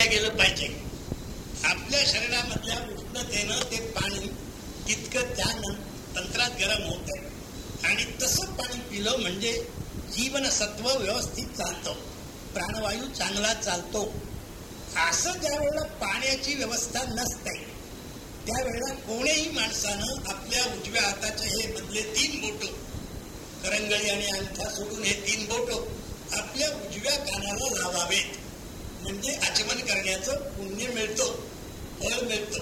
गेलं पाहिजे. आपल्या शरीरामधल्या उष्णतेनं ते पाणी तितकं त्या तंत्रात गरम होत आणि तसं पाणी पिलं म्हणजे जीवनसत्व व्यवस्थित चालतं. प्राणवायू चांगला चालतो. असं ज्या वेळेला पाण्याची व्यवस्था नसते त्यावेळेला कोणीही माणसानं आपल्या उजव्या हाताचे हे मधले तीन बोट करंगळी आणि अंगठा सोडून हे तीन बोट आपल्या उजव्या कानाला लावावेत. म्हणजे आचमन करण्याचं पुण्य मिळतं फळ मिळतं.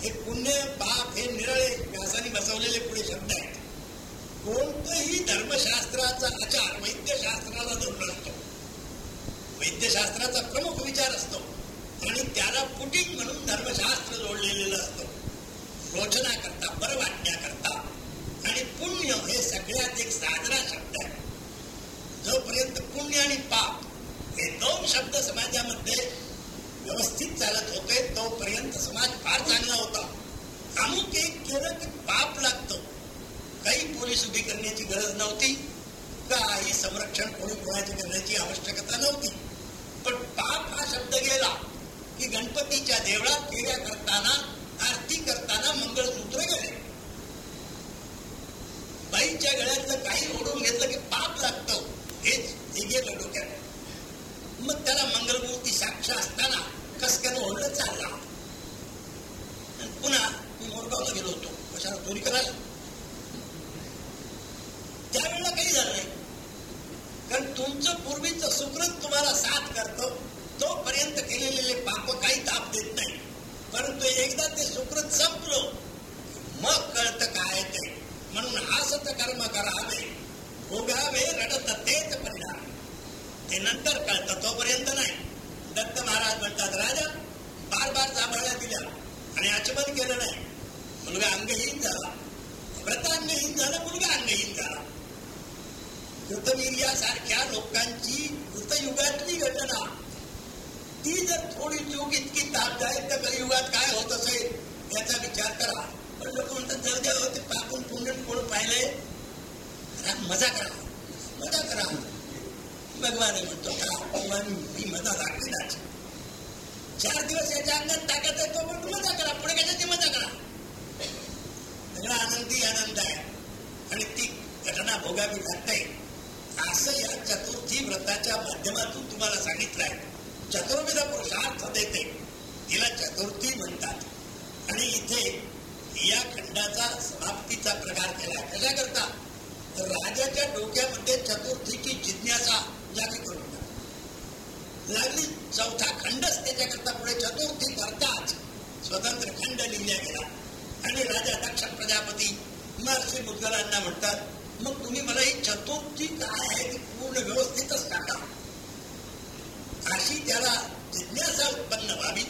हे पुण्य पाप हे निरळे व्यासाने बसवलेले पुढे शब्द आहेत. कोणतंही धर्मशास्त्राचा आचार वैद्यशास्त्राला धरून असतो. वैद्यशास्त्राचा प्रमुख विचार असतो आणि त्याला पुटिक म्हणून धर्मशास्त्र जोडलेलं असतं. रोचना करता बरं वाटण्याकरता आणि पुण्य हे सगळ्यात एक साजरा शब्द आहे. जोपर्यंत पुण्य आणि पाप हे दोन शब्द समाजामध्ये व्यवस्थित चालत होते तोपर्यंत समाज फार चांगला होता. अमुक एक केलं की पाप लागतं. काही पोलीस उभी करण्याची गरज नव्हती काही संरक्षण कोणी कोणाची करण्याची आवश्यकता नव्हती. पण पाप हा शब्द गेला की गणपतीच्या देवळात फेऱ्या करताना आरती करताना मंगळसूत्र गेले. बाईच्या गळ्यातलं काही ओढून घेतलं की पाप लागतं. हेच हे गेलं डोक्यात मग त्याला मंगलमूर्ती साक्ष असताना कसक्यानं ओढलं चालला. आणि पुन्हा मी मोरगावला गेलो होतो. कशाला चोरी करायला? त्यावेळेला काही झालं नाही. कारण तुमचं पूर्वीचं सुकृत तुम्हाला साथ करतो तोपर्यंत केलेले पाप काही ताप देत नाही. परंतु एकदा ते सुकृत संपलं मग कळत काय ते. म्हणून हासत कर्म करावे. भोगावे रडत तेच परिणाम. हे नंतर कळतं तोपर्यंत नाही. दत्त महाराज म्हणतात राजा बार बार जांभळ्या दिल्या आणि आचमन केलं नाही. मुलगा अंगहीन झाला. व्रत अंगहीन झाला मुलगा अंगहीन झाला. कृतवीर्यासारख्या लोकांची कृतयुगातली घटना. ती जर थोडी चूक इतकी ताप जाईल तर कलियुगात काय होत असेल याचा विचार करा. पण लोक म्हणतात जर द्या होते पाकून पुण्य कोण पाहिले मजा करा मजा करा. भगवान म्हणतो का ही मजा दाखविलाच चार दिवस याच्या अंगात ताकद आहे तो पण मजा करा पुढे कशाची मजा करा. सगळा आनंदी आनंद आहे. आणि ती घटना भोगावी लागते असं या चतुर्थी व्रताच्या माध्यमातून तुम्हाला सांगितलंय. चतुर्विध पुरुषार्थ देते. तिला चतुर्थी म्हणतात. आणि इथे या खंडाचा समाप्तीचा प्रकार केला कशा करता राजाच्या डोक्यामध्ये चतुर्थीची जिज्ञासा लागली. चौथा खंडच त्याच्याकरता पुढे चतुर्थी करताच स्वतंत्र खंड लिहिल्या गेला. आणि राजा दक्ष प्रजापती महर्षी मुद्गलांना म्हणतात मग तुम्ही मला ही चतुर्थी काय आहे? ती पूर्ण व्यवस्थितच टाका. अशी त्याला जिज्ञासा उत्पन्न व्हावी.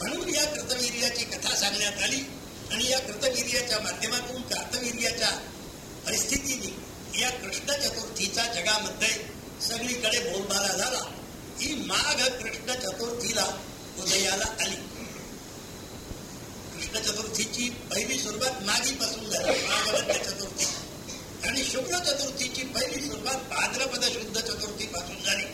म्हणून या कृतवीर्याची कथा सांगण्यात आली. आणि या कृतवीर्याच्या माध्यमातून कार्तवीर्याच्या परिस्थितीने या कृष्ण चतुर्थीचा जगामध्ये सगळीकडे बोलबाला झाला. ही माघ कृष्ण चतुर्थीला उदयाला आली. कृष्ण चतुर्थीची पहिली सुरुवात मागीपासून झाली माघवद्य चतुर्थी. आणि शुक्ल चतुर्थीची पहिली सुरुवात भाद्रपद शुद्ध चतुर्थी पासून झाली.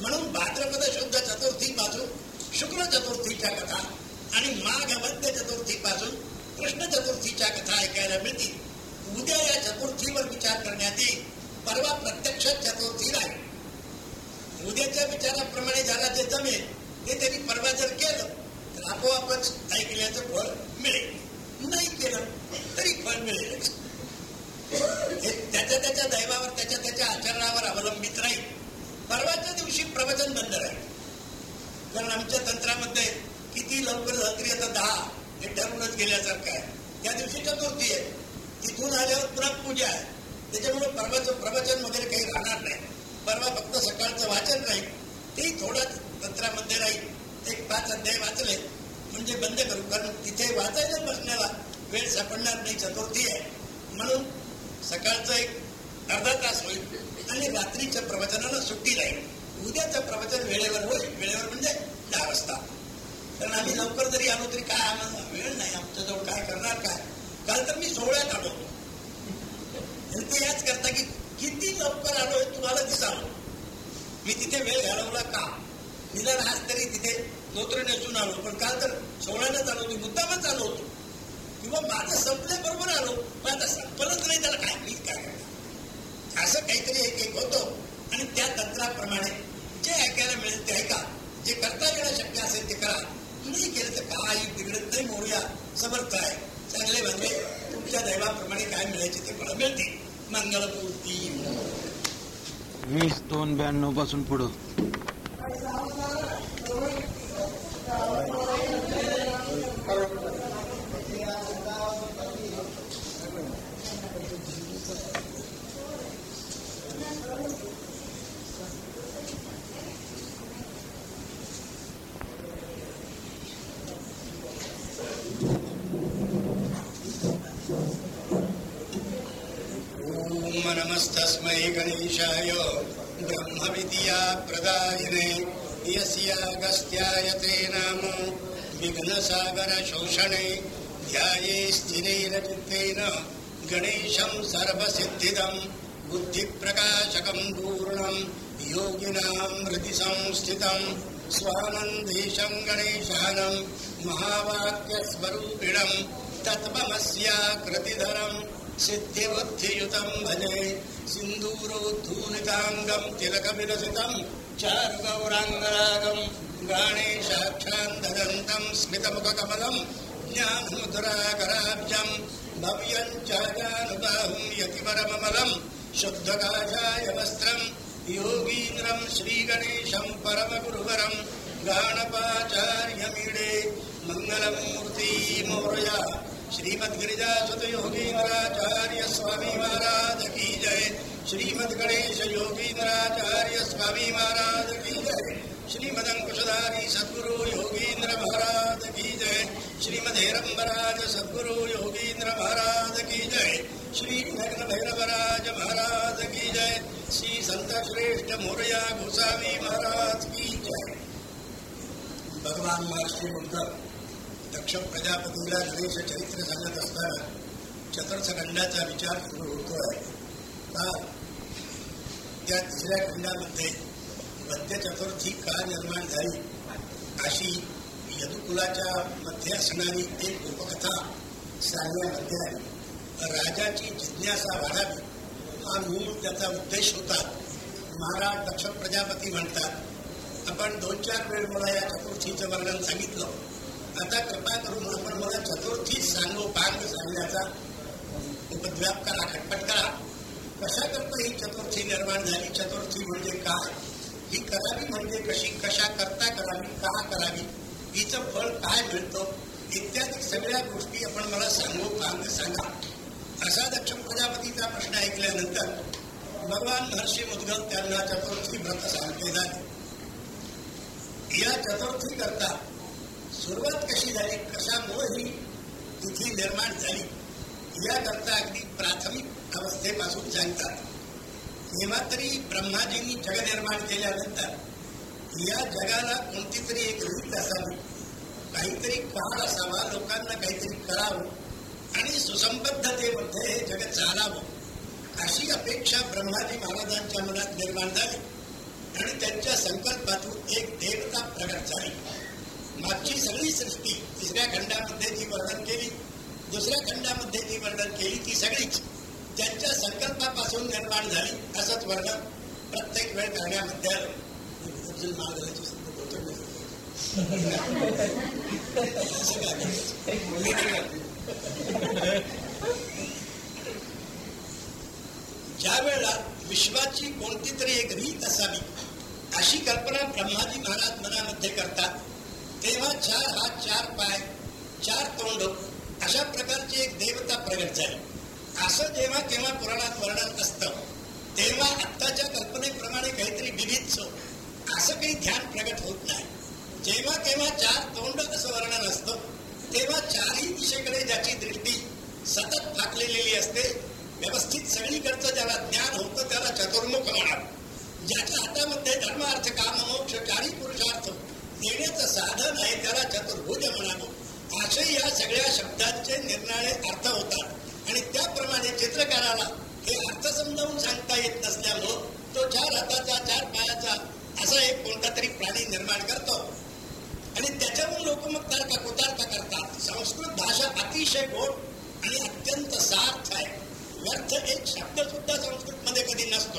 म्हणून भाद्रपद शुद्ध चतुर्थी पासून शुक्ल चतुर्थीच्या कथा आणि माघ चतुर्थी पासून कृष्ण चतुर्थीच्या कथा ऐकायला मिळतील. उद्या या चतुर्थीवर विचार करण्यात येईल. परवा प्रत्यक्ष चतुर्थी राहील उद्याच्या विचाराप्रमाणे झाला जे जमेल ते त्यांनी परवा जर केलं तर आपोआपच ऐकल्याचं फळ मिळेल. नाही केलं तरी फळ मिळेल. त्याच्या त्याच्या दैवावर त्याच्या त्याच्या आचरणावर अवलंबित राहील. परवाच्या दिवशी प्रवचन बंद राहील. कारण आमच्या तंत्रामध्ये किती लवकर झालं आता दहा हे ठरूनच गेल्यासारखं आहे. त्या दिवशी चतुर्थी आहे. तिथून आल्यावर पुन्हा पूजा आहे. त्याच्यामुळे परवाचं प्रवचन वगैरे काही राहणार नाही परवा फक्त सकाळचं वाचन राहील. ते थोडं तंत्रामध्ये राहील. एक पाच अध्याय वाचले म्हणजे बंद करू. कारण तिथे वाचायला बसण्याला वेळ सापडणार नाही चतुर्थी आहे. म्हणून सकाळचं एक अर्धा तास होईल आणि रात्रीच्या प्रवचनाला सुट्टी राहील. उद्याचं प्रवचन वेळेवर होईल. वेळेवर म्हणजे दहा वाजता. कारण आम्ही लवकर जरी आलो तरी काय आम्हाला वेळ नाही. आमच्याजवळ काय करणार काय? काल तर मी सोहळ्यात आलो होतो. ते याच करता की किती लवकर आलोय तुम्हाला दिसावं. मी तिथे वेळ घालवला का? निदान आज तरी तिथे धोत्र नेसून आलो. पण काल तर सोहळ्यानंच आलो होती मुद्दामच चालू होतो. किंवा माझं संपल्याबरोबर आलो पण आता संपलंच नाही त्याला काय मी काय असं काहीतरी एक एक होतो. आणि त्या तंत्राप्रमाणे जे ऐकायला मिळेल ते ऐका. जे करता येणं शक्य असेल ते करा. नाही केलं तर काही बिघडत नाही मोर्या. समर्थ आहे. चांगले म्हणजे तुमच्या दैवाप्रमाणे काय मिळायचे ते मला मिळतील. मंगलपूर्ती वीस दोन ब्याण्णवपासून पुढं. नमस्तस्मै गणेशाय ब्रह्मविद्या प्रदायिने यस्यागस्त्याय ते नाम विघ्नसागरशोषणे ध्याये स्थिरैरचित्तेन गणेशं सर्वसिद्धिदं बुद्धिप्रकाशकं पूर्णं योगिनां हृदि संस्थितं स्वानन्देशं गणेशानं महावाक्यस्वरूपिणं तत्त्वमस्याकृतिधरम् सिद्धिबुद्धियुतं भजे सिन्दूरोद्धूलिताङ्गं तिलकविलसितं चारुगौराङ्गरागं गाणेशाक्षान्ददन्तं स्मितमुखकमलं ज्ञानमुद्राकराब्जं भव्यं चाजानुबाहुं यतिपरममलं शुद्धकाशाय वस्त्रं योगीन्द्रं श्रीगणेशं परमगुरुवरं गाणपाचार्यमीडे मङ्गलमूर्ति मोरया श्रीमद गिरिजा सुत योगींद्राचार्य स्वामी महाराज की जय। श्रीमद गणेश योगींद्राचार्य स्वामी महाराज की जय। श्रीमद अंकुशधारी सद्गुरु योगींद्र महाराज की जय। श्रीमद हेरंबराज सद्गुरु योगींद्र महाराज की जय। श्री नग्न भैरवराज महाराज की जय। श्री संत श्रेष्ठ मोरया गोसावी महाराज की जय। भगवान महर्षि बुद्ध दक्ष प्रजापतीला गणेश चरित्र सांगत असताना चतुर्थ खंडाचा विचार सुरू होतोय. का त्या तिसऱ्या खंडामध्ये मध्य चतुर्थी का निर्माण झाली? अशी यदुकुलाच्या मध्ये असणारी एक उपकथा सांगण्यामध्ये आली. राजाची जिज्ञासा वाढावी हा मूळ त्याचा उद्देश होता. महाराज दक्ष प्रजापती म्हणतात आपण दोन चार वेळ मला या चतुर्थीचं वर्णन सांगितलं. आता कृपा करून आपण मला चतुर्थी सांगो पांग सांगण्याचा उपद्व्याप करा खटपट करा. कशा करता ही चतुर्थी निर्माण झाली? चतुर्थी म्हणजे काय? ही करावी म्हणजे कशी? कशा करता करावी? का करावी? हिचं फळ काय मिळतं? इत्यादी सगळ्या गोष्टी आपण मला सांगो पांग सांगा. असा दक्ष प्रजापतीचा प्रश्न ऐकल्यानंतर भगवान महर्षी मुद्गल त्यांना चतुर्थी व्रत सांगते झाले. या चतुर्थी करता सुरुवात कशी झाली? कशामुळे ही तिथी निर्माण झाली? याकरता अगदी प्राथमिक अवस्थेपासून सांगतात. तेव्हा तरी ब्रह्माजींनी जग निर्माण केल्यानंतर या जगाला कोणती तरी एक रीत असावी. काहीतरी काळ असावा लोकांना काहीतरी करावं आणि सुसंबद्धतेमध्ये हे जग चालावं. अशी अपेक्षा ब्रह्माजी महाराजांच्या मनात निर्माण झाली आणि त्यांच्या संकल्पातून एक देवता प्रगट झाली. मागची सगळी सृष्टी तिसऱ्या खंडामध्ये जी वर्णन केली दुसऱ्या खंडामध्ये जी वर्णन केली ती सगळीच त्यांच्या संकल्पापासून निर्माण झाली असंच वर्णन प्रत्येक वेळ करण्यामध्ये आलं. अर्जुन महाराजांची असं ज्या वेळेला विश्वाची कोणती तरी एक रीत असावी अशी कल्पना ब्रह्माजी महाराज मनामध्ये करतात तेव्हा चार हात चार पाय चार तोंड अशा प्रकारची एक देवता प्रगट झाली. असं जेव्हा केव्हा पुराणात वर्णन असतं तेव्हा आत्ताच्या कल्पनेप्रमाणे काहीतरी विविध असं काही ध्यान प्रगट होत नाही. जेव्हा केव्हा चार तोंड असं वर्णन असतं तेव्हा चारही दिशेकडे ज्याची दृष्टी सतत फाकलेलेली असते व्यवस्थित सगळीकडचं ज्याला ज्ञान होतं त्याला चतुर्मुख म्हणा ज्याच्या हातामध्ये धर्मार्थ काम मोक्ष चारही पुरुषार्थ देण्याचं साधन आहे त्याला चतुर्भुज म्हणावं. असे या सगळ्या शब्दांचे निर्णाळे अर्थ होतात. आणि त्याप्रमाणे चित्रकाराला हे अर्थ समजावून सांगता येत नसल्यामुळं तो चार हाताचा चार पायाचा असा एक कोणता तरी प्राणी निर्माण करतो. आणि त्याच्यावरून लोक मग तर्क करतात. संस्कृत भाषा अतिशय गोड आणि अत्यंत सार्थ आहे. व्यर्थ एक शब्द सुद्धा संस्कृत मध्ये कधी नसतो.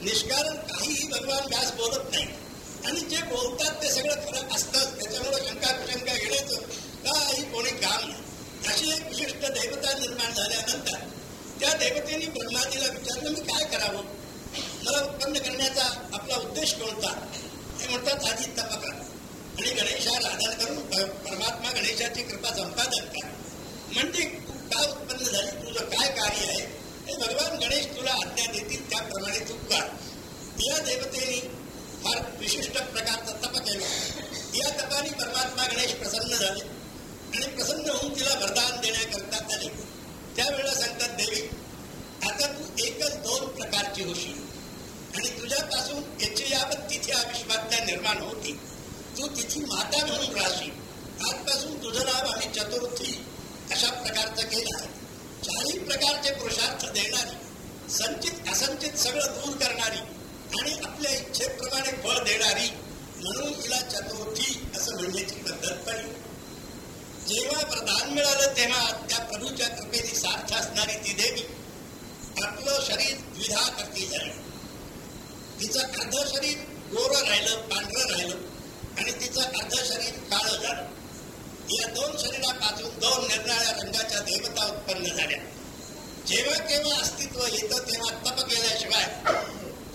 निष्कारण काहीही भगवान व्यास बोलत नाही आणि जे बोलतात ते सगळं खरं असतं त्याच्यामुळे शंका कुशंका घेण्याचं काही कोणी काम? अशी एक विशिष्ट देवता निर्माण झाल्यानंतर त्या देवतेने ब्रह्माजीला विचारलं मी काय करावं? मला उत्पन्न करण्याचा आपला उद्देश कोणता? हे म्हणतात आधी तप करा. आणि गणेशाला आधार करून परमात्मा गणेशाची कृपा संपादन करा. म्हणजे तू का उत्पन्न झाली? तुझं काय कार्य आहे? हे भगवान गणेश तुला आज्ञा देतील त्याप्रमाणे तू कर. या देवतेने फार विशिष्ट प्रकारचा तप केला या तपाने परमात्मा गणेश प्रसन्न झाले. आणि प्रसन्न होऊन तिला वरदान देण्याकरता आले त्यावेळेला सांगतात देवी आता तू एकच दोन प्रकारची होशील. आणि तुझ्यापासून याची यावत तिथे अविश्वात्या निर्माण होती तू तिची माता म्हणून राहशील. आजपासून तुझं नाव आम्ही चतुर्थी अशा प्रकारचं केलं आहे. चारही प्रकारचे पुरुषार्थ देणारी संचित असंचित सगळं दूर करणारी आणि आपल्या इच्छेप्रमाणे फळ देणारी म्हणून तिला चतुर्थी असं म्हणण्याची पद्धत पडली जेव्हा प्रधान मिळालं तेव्हा त्या प्रभूच्या कृपेने सार्थ असणारी ती देवी आपलं शरीर द्विधा करती झाली. तिचं अर्ध शरीर गोर राहिलं पांढरं राहिलं आणि तिचं अर्ध शरीर काळ झालं. या दोन शरीरापासून दोन निर्णाळ्या रंगाच्या देवता उत्पन्न झाल्या. जेव्हा केव्हा अस्तित्व येतं तेव्हा तप केल्याशिवाय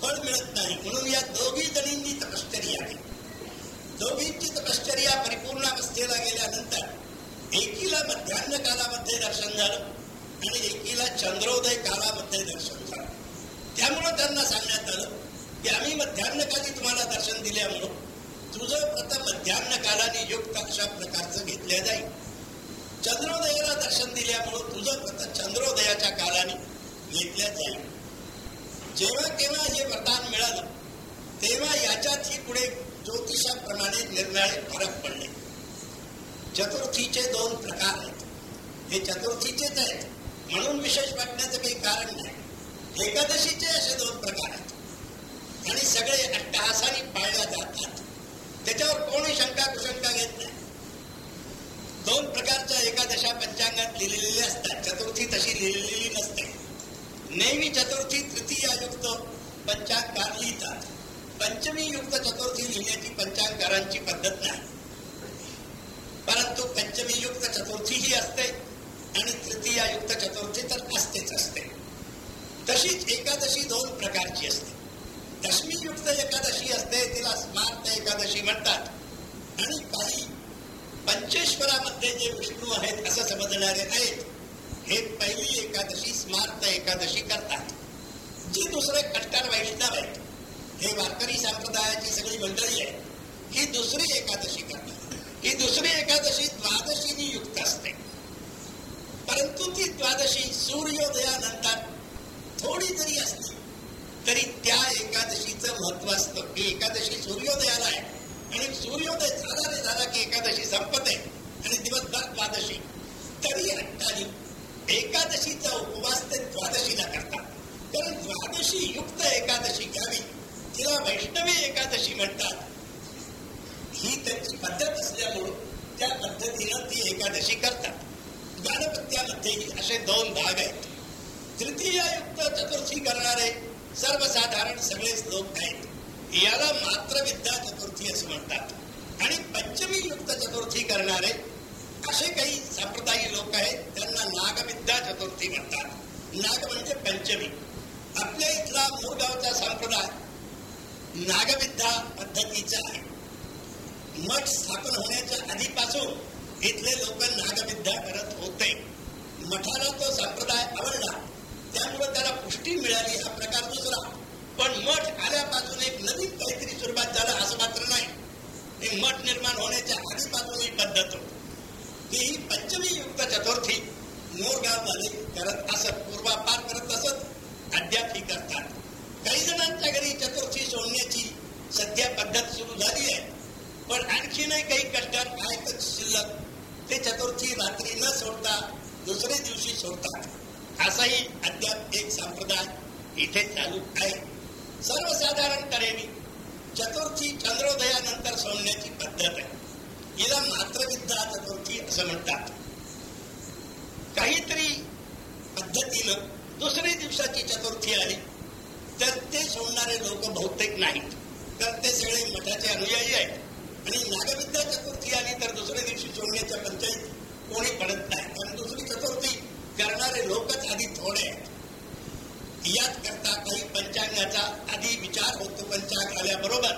फळ मिळत नाही. म्हणून या दोघी जणींनी तपश्चर्या आहे दोघींची तपश्चर्या परिपूर्ण अवस्थेला गेल्यानंतर एकीला मध्यान्ह कालामध्ये दर्शन झालं आणि एकीला चंद्रोदय कालामध्ये दर्शन झालं. त्यामुळं त्यांना सांगण्यात आलं की आम्ही मध्यान्हकाली तुम्हाला दर्शन दिल्यामुळं तुझं व्रत मध्यान्ह कालाने युक्त अशा प्रकारचं घेतल्या जाईल. चंद्रोदयाला दर्शन दिल्यामुळं तुझं व्रत चंद्रोदयाच्या कालाने घेतल्या जाईल. जेव्हा केव्हा हे वरदान मिळालं तेव्हा याच्यात ही पुढे ज्योतिषाप्रमाणे निर्णय फरक पडले. चतुर्थीचे दोन प्रकार आहेत. हे चतुर्थीचेच आहेत. म्हणून विशेष वाटण्याचं काही कारण नाही. एकादशीचे असे दोन प्रकार आहेत. आणि सगळे अट्टहासाने पाळल्या जातात. त्याच्यावर कोणी शंका कुशंका घेत नाही. दोन प्रकारच्या एकादशा पंचांगात लिहिलेले असतात. चतुर्थी तशी लिहिलेली नसते. नेहमी चतुर्थी तृतीयायुक्त पंचांगार लिहितात पंचमी युक्त चतुर्थी लिहिण्याची पंचांगारांची पद्धत नाही. परंतु पंचमी युक्त चतुर्थी ही असते आणि तृतीयायुक्त चतुर्थी तर असतेच असते. तशीच एकादशी दोन प्रकारची असते. दशमीयुक्त एकादशी असते तिला स्मार्त एकादशी म्हणतात. आणि काही पंचेश्वरामध्ये जे विष्णू आहेत असं समजणारे आहेत हे पहिली एकादशी स्मार्त एकादशी करतात. जी दुसरे कट्टर वैष्णव आहेत हे वारकरी संप्रदायाची सगळी मंडळी आहे ही दुसरी एकादशी करतात. ही दुसरी एकादशी द्वादशीनी युक्त असते. परंतु ती द्वादशी सूर्योदयानंतर थोडी जरी असली तरी त्या एकादशीचं महत्त्व असतं. की एकादशी सूर्योदयाला आहे आणि सूर्योदय झाला रे झाला की एकादशी संपत आहे आणि दिवसभर द्वादशी. तरी अट्टाली एकादशीचा उपवास ते द्वादशीला करतात. कारण द्वादशी युक्त एकादशी घ्यावी. तिला वैष्णवी एकादशी म्हणतात. ही त्यांची पद्धत असल्यामुळं त्या पद्धतीनं ती एकादशी करतात. गणपत्यामध्ये असे दोन भाग आहेत. तृतीयायुक्त चतुर्थी करणारे सर्वसाधारण सगळेच लोक आहेत. याला मात्र विद्या चतुर्थी असं म्हणतात. आणि पंचमी युक्त चतुर्थी करणारे असे काही संप्रदायी लोक आहेत त्यांना नागविद्या चतुर्थी म्हणतात. नाग म्हणजे पंचमी. आपल्या इथला मूळगावचा संप्रदाय नागविद्या पद्धतीचा आहे. मठ स्थापन होण्याच्या आधीपासून इथले लोक नागविद्या करत होते. मठाला तो संप्रदाय आवडला. त्यामुळे त्याला पुष्टी मिळाली हा प्रकार दुसरा. पण मठ आल्यापासून एक नवीन काहीतरी सुरुवात झाला असं मात्र नाही. हे मठ निर्माण होण्याच्या आधीपासून ही पद्धत होती. ही पंचमी युक्त चतुर्थी मोरगावमध्ये करत असत पूर्वापार करत असत अद्यापही करतात. काही जणांच्या घरी चतुर्थी सोडण्याची सध्या पद्धत सुरू झाली आहे पण आणखीनही काही कष्टात आहेतच शिल्लक. ते चतुर्थी रात्री न सोडता दुसऱ्या दिवशी सोडतात. असाही अद्याप एक संप्रदाय इथे चालू आहे. सर्वसाधारण तऱ्हेने चतुर्थी चंद्रोदयानंतर सोडण्याची पद्धत आहे. हिला मात्रविद्या चतुर्थी असं म्हणतात. काहीतरी पद्धतीनं दुसरी दिवसाची चतुर्थी आली तर ते सोडणारे लोक बहुतेक नाहीत. तर ते सगळे मठाचे अनुयायी आहेत. आणि नागविद्या चतुर्थी आली तर दुसऱ्या दिवशी सोडण्याच्या पंचायत कोणी पडत नाही. कारण दुसरी चतुर्थी करणारे लोकच आधी थोडे आहेत. याच करता काही पंचांगाचा आधी विचार होतो पंचांग आल्याबरोबर.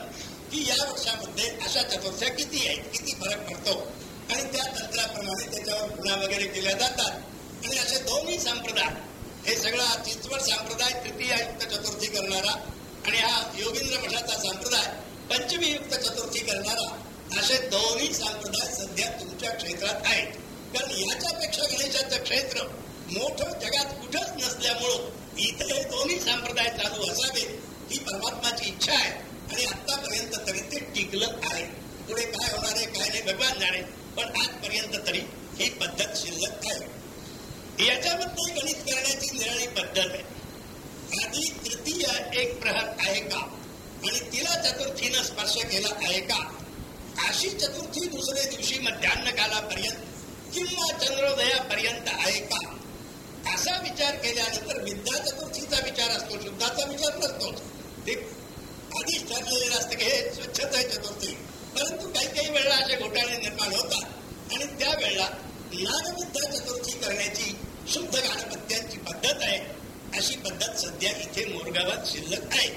की या वर्षामध्ये अशा चतुर्थ्या किती आहेत? किती फरक पडतो? आणि त्या तंत्राप्रमाणे त्याच्यावर गुन्हा वगैरे केल्या जातात. आणि असे दोन्ही संप्रदाय हे सगळा चिंचवड संप्रदाय तृतीयुक्त चतुर्थी करणारा आणि हा योगेंद्र मठाचा संप्रदाय पंचमीयुक्त चतुर्थी करणारा असे दोन्ही संप्रदाय सध्या तुमच्या क्षेत्रात आहेत. कारण याच्यापेक्षा गणेशाचं क्षेत्र मोठं जगात कुठंच नसल्यामुळं इथे हे दोन्ही संप्रदाय चालू असावेत ही परमात्माची इच्छा आहे. आणि आतापर्यंत तरी ते टिकलं आहे. पुढे काय होणार आहे काय नाही भगवान जाणे. पण आजपर्यंत तरी ही पद्धत शिल्लक आहे. याच्यामध्ये गणित करण्याची निराळी पद्धत आहे. आधी तृतीय एक प्रहर आहे का? आणि तिला चतुर्थीनं स्पर्श केला आहे का? अशी चतुर्थी दुसऱ्या दिवशी मध्यान्ह कालापर्यंत किंवा चंद्रोदयापर्यंत आहे का? असा विचार केल्यानंतर विद्या चतुर्थीचा विचार असतो शुद्धाचा विचार नसतोच. केलेलं असतं की हे स्वच्छता आहे चतुर्थी परंतु काही काही वेळेला असे घोटाळे निर्माण होतात. आणि त्यावेळेला नागविद्या चतुर्थी करण्याची शुद्ध गाणपत्यांची पद्धत आहे. अशी पद्धत सध्या इथे मोरगावात शिल्लक आहे.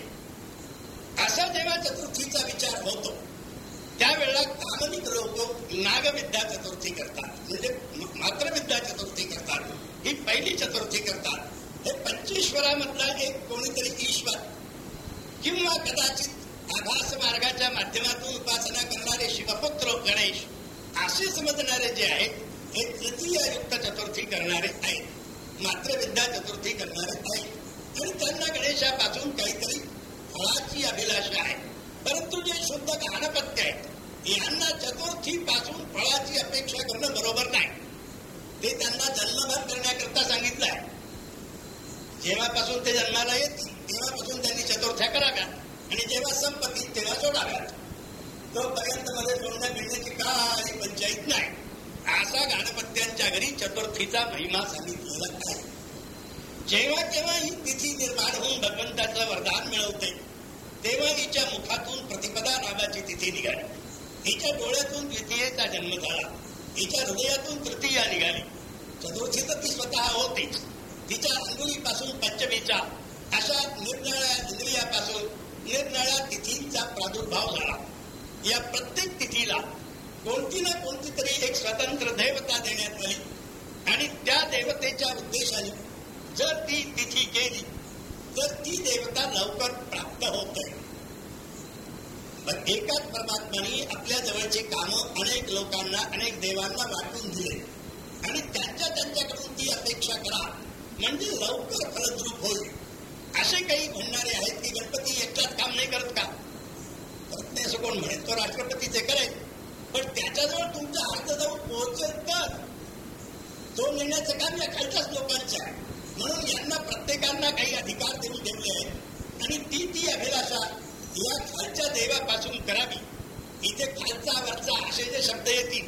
असा जेव्हा चतुर्थीचा विचार होतो त्यावेळेला कामनिक लोक नागविद्या चतुर्थी करतात. म्हणजे मात्रविद्या चतुर्थी करतात. ही पहिली चतुर्थी करतात. हे पंचेश्वरामधला एक कोणीतरी ईश्वर किंवा कदाचित आभास मार्गाच्या माध्यमातून उपासना करणारे शिवपुत्र गणेश असे समजणारे जे आहेत हे तृतीय युक्त चतुर्थी करणारे आहेत. मात्र विद्या चतुर्थी करणारे आहेत. आणि त्यांना गणेशापासून काहीतरी फळाची अभिलाषा आहे. परंतु जे शुद्ध गाणपत्य आहेत यांना चतुर्थी पासून फळाची अपेक्षा करणं बरोबर नाही. ते त्यांना जन्मभर करण्याकरता सांगितलं आहे जेव्हापासून ते जन्माला येतील तेव्हापासून त्यांनी चतुर्थ्या कराव्यात. आणि जेव्हा संपत्ती तेव्हा जोडाव्यात तोपर्यंत मध्ये सोडण्या मिळण्याची काही पंचायत नाही. असा गणपत्यांच्या घरी चतुर्थीचा महिमा सांगितलेला काय जेव्हा केव्हा ही तिथी निर्माण होऊन भगवंताचं वरदान मिळवते तेव्हा हिच्या मुखातून प्रतिपदा नावाची तिथी निघाली. हिच्या डोळ्यातून द्वितीयेचा जन्म झाला. हिच्या हृदयातून तृतीया निघाली. चतुर्थी तर ती स्वतः होतीच तिच्या अंगुलीपासून पंचमीच्या अशा निर्णया इंद्रियापासून निरनिळ्या तिथींचा प्रादुर्भाव झाला. या प्रत्येक तिथीला कोणती ना कोणती तरी एक स्वतंत्र देवता देण्यात आली. आणि त्या देवतेच्या उद्देशाने जर ती तिथी गेली तर ती देवता लवकर प्राप्त होते पण एकाच परमात्माने आपल्या जवळची कामं अनेक लोकांना अनेक देवांना वाटून दिले. आणि त्यांच्या त्यांच्याकडून ती अपेक्षा करा म्हणजे लवकर फलद्रूप होईल. असे काही म्हणणारे आहेत की गणपती एकटाच काम नाही करत का? नाही असं कोण म्हणेल? तो राष्ट्रपतीचे करेल पण त्याच्याजवळ तुमचा अर्थ जाऊन पोहोचेल तर तो नेण्याचं काम या खालच्याच लोकांचं आहे. म्हणून यांना प्रत्येकांना काही अधिकार देऊन ठेवले आहेत. आणि ती ती अभिलाषा या खालच्या देवापासून करावी. इथे खालचा वरचा असे जे शब्द येतील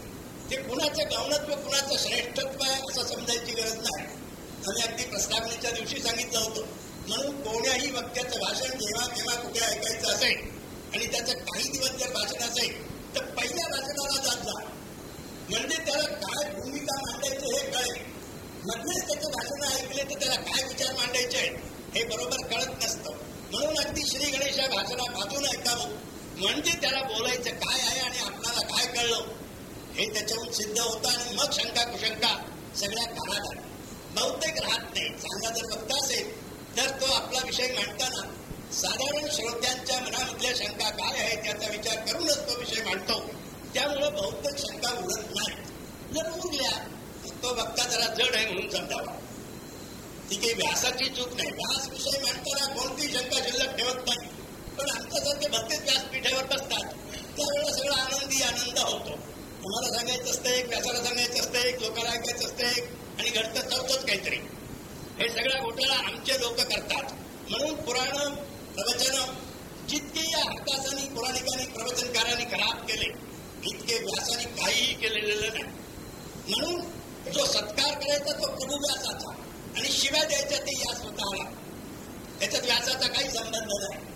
ते कुणाचं गौणत्व कुणाचं श्रेष्ठत्व आहे असं समजायची गरज नाही. आम्ही अगदी प्रस्तावनेच्या दिवशी सांगितलं होतं. म्हणून कोण्याही वक्त्याचं भाषण जेव्हा केव्हा कुठे ऐकायचं असेल आणि त्याचं काही दिवस जर भाषण असेल तर पहिल्या भाषणाला जात जा. म्हणजे त्याला काय भूमिका मांडायची हे कळेल. मधलेच त्याचं भाषण ऐकले तर त्याला काय विचार मांडायचे आहेत हे बरोबर कळत नसतं. म्हणून अगदी श्री गणेशा भाषणा वाचून ऐकावं. म्हणजे त्याला बोलायचं काय आहे आणि आपल्याला काय कळलं हे त्याच्याहून सिद्ध होतं आणि मग शंका कुशंका सगळ्या कानाला बहुतेक राहत नाही. चांगला जर वक्ता असेल तर तो आपला विषय मांडताना साधारण श्रोत्यांच्या मनामधल्या शंका काय आहे त्याचा विचार करूनच तो विषय मांडतो. त्यामुळं बहुतेक शंका उरत नाही जर उरल्या तो वक्ता जरा जड आहे म्हणून समजावा. ती काही व्यासाची चूक नाही. व्यास विषय मांडताना कोणती शंका शिल्लक ठेवत नाही. पण आमच्यासारखे भक्तीच व्यासपीठावर बसतात. त्यावेळेला सगळा आनंदी आनंद होतो. तुम्हाला सांगायचं असतं एक व्यासाला सांगायचं असतं एक लोकांना ऐकायचं असतं एक आणि घडतं चौथच काहीतरी. हे सगळा घोटाळा आमचे लोक करतात. म्हणून पुराण प्रवचन जितके या हक्कासानी पुराणिकांनी प्रवचनकारांनी खराब केले इतके व्यासाने काहीही केलेलं नाही. म्हणून जो सत्कार करायचा तो प्रभू व्यासाचा. आणि शिव्या द्यायच्या ते या स्वतःला. त्याच्यात व्यासाचा काही संबंध नाही.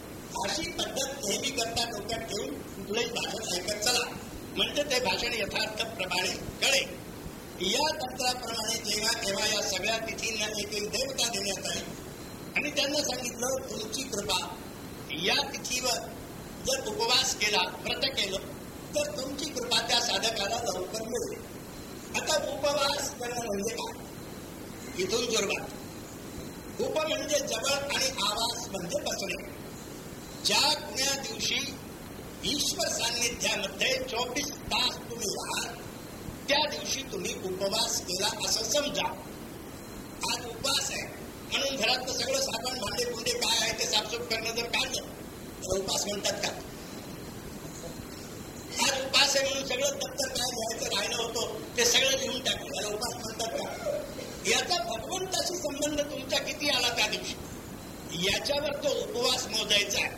अशी पद्धत नेहमी करता डोक्यात ठेवून कुठलंही भाषण ऐकत चला. म्हणजे ते भाषण यथार्थ प्रमाणे कळेल या तंत्राप्रमाणे जेव्हा केव्हा या सगळ्या तिथींना एक एक देवता देण्यात आली. आणि त्यांना सांगितलं तुमची कृपा या तिथीवर जर उपवास केला व्रत केलं तर तुमची कृपा त्या साधकाला लवकर मिळेल. आता उपवास करणं म्हणजे काय? इथून सुरुवात. उप म्हणजे जवळ आणि आवास म्हणजे बसणे ज्या कुण्या दिवशी ईश्वर सान्निध्यामध्ये चोवीस तास तुम्ही राहाल त्या दिवशी तुम्ही उपवास केला असं समजा? आज उपवास आहे. म्हणून घरातलं सगळं साबण भांडे कुंडे काय आहे ते साफसूफ करणं जर काढलं तर उपवास म्हणतात का? आज उपास आहे म्हणून सगळं दप्तर काय लिहायचं राहिलं होतं ते सगळं लिहून टाकलं. त्याला उपास म्हणतात का? याचा भगवंताशी संबंध तुमचा किती आला त्या दिवशी? याच्यावर तो उपवास मोजायचा आहे.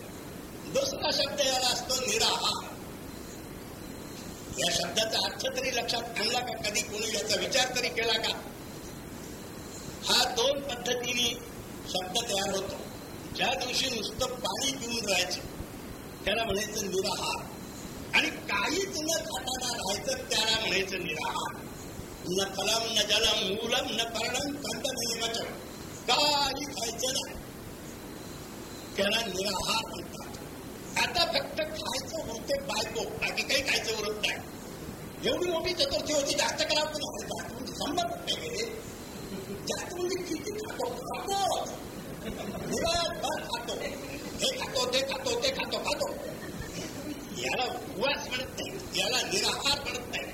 दुसरा शब्द याला असतो निराहार. या शब्दाचा अर्थ तरी लक्षात आणला का? कधी कोणी याचा विचार तरी केला का? हा दोन पद्धतीने शब्द तयार होतो. ज्या दिवशी नुसतं पाणी पिऊन राहायचं त्याला म्हणायचं निराहार. आणि काहीच न खाताना राहायचं त्याला म्हणायचं निराहार. न फलम न जलम मूलम न पर्णम कंदमेवच काही खायचं नाही. त्याला निराहार म्हणतात. आता फक्त खायचं होते बायको. बाकी काही खायचं उरत नाही. एवढी मोठी चतुर्थी होती जास्त करा नाही जास्त म्हणजे शंभर रुपये गेले. जास्त म्हणजे किती खातो खातो. खातो. हे खातो ते खातो ते खातो खातो. याला उपवास म्हणत नाही. याला निराहार म्हणत नाही.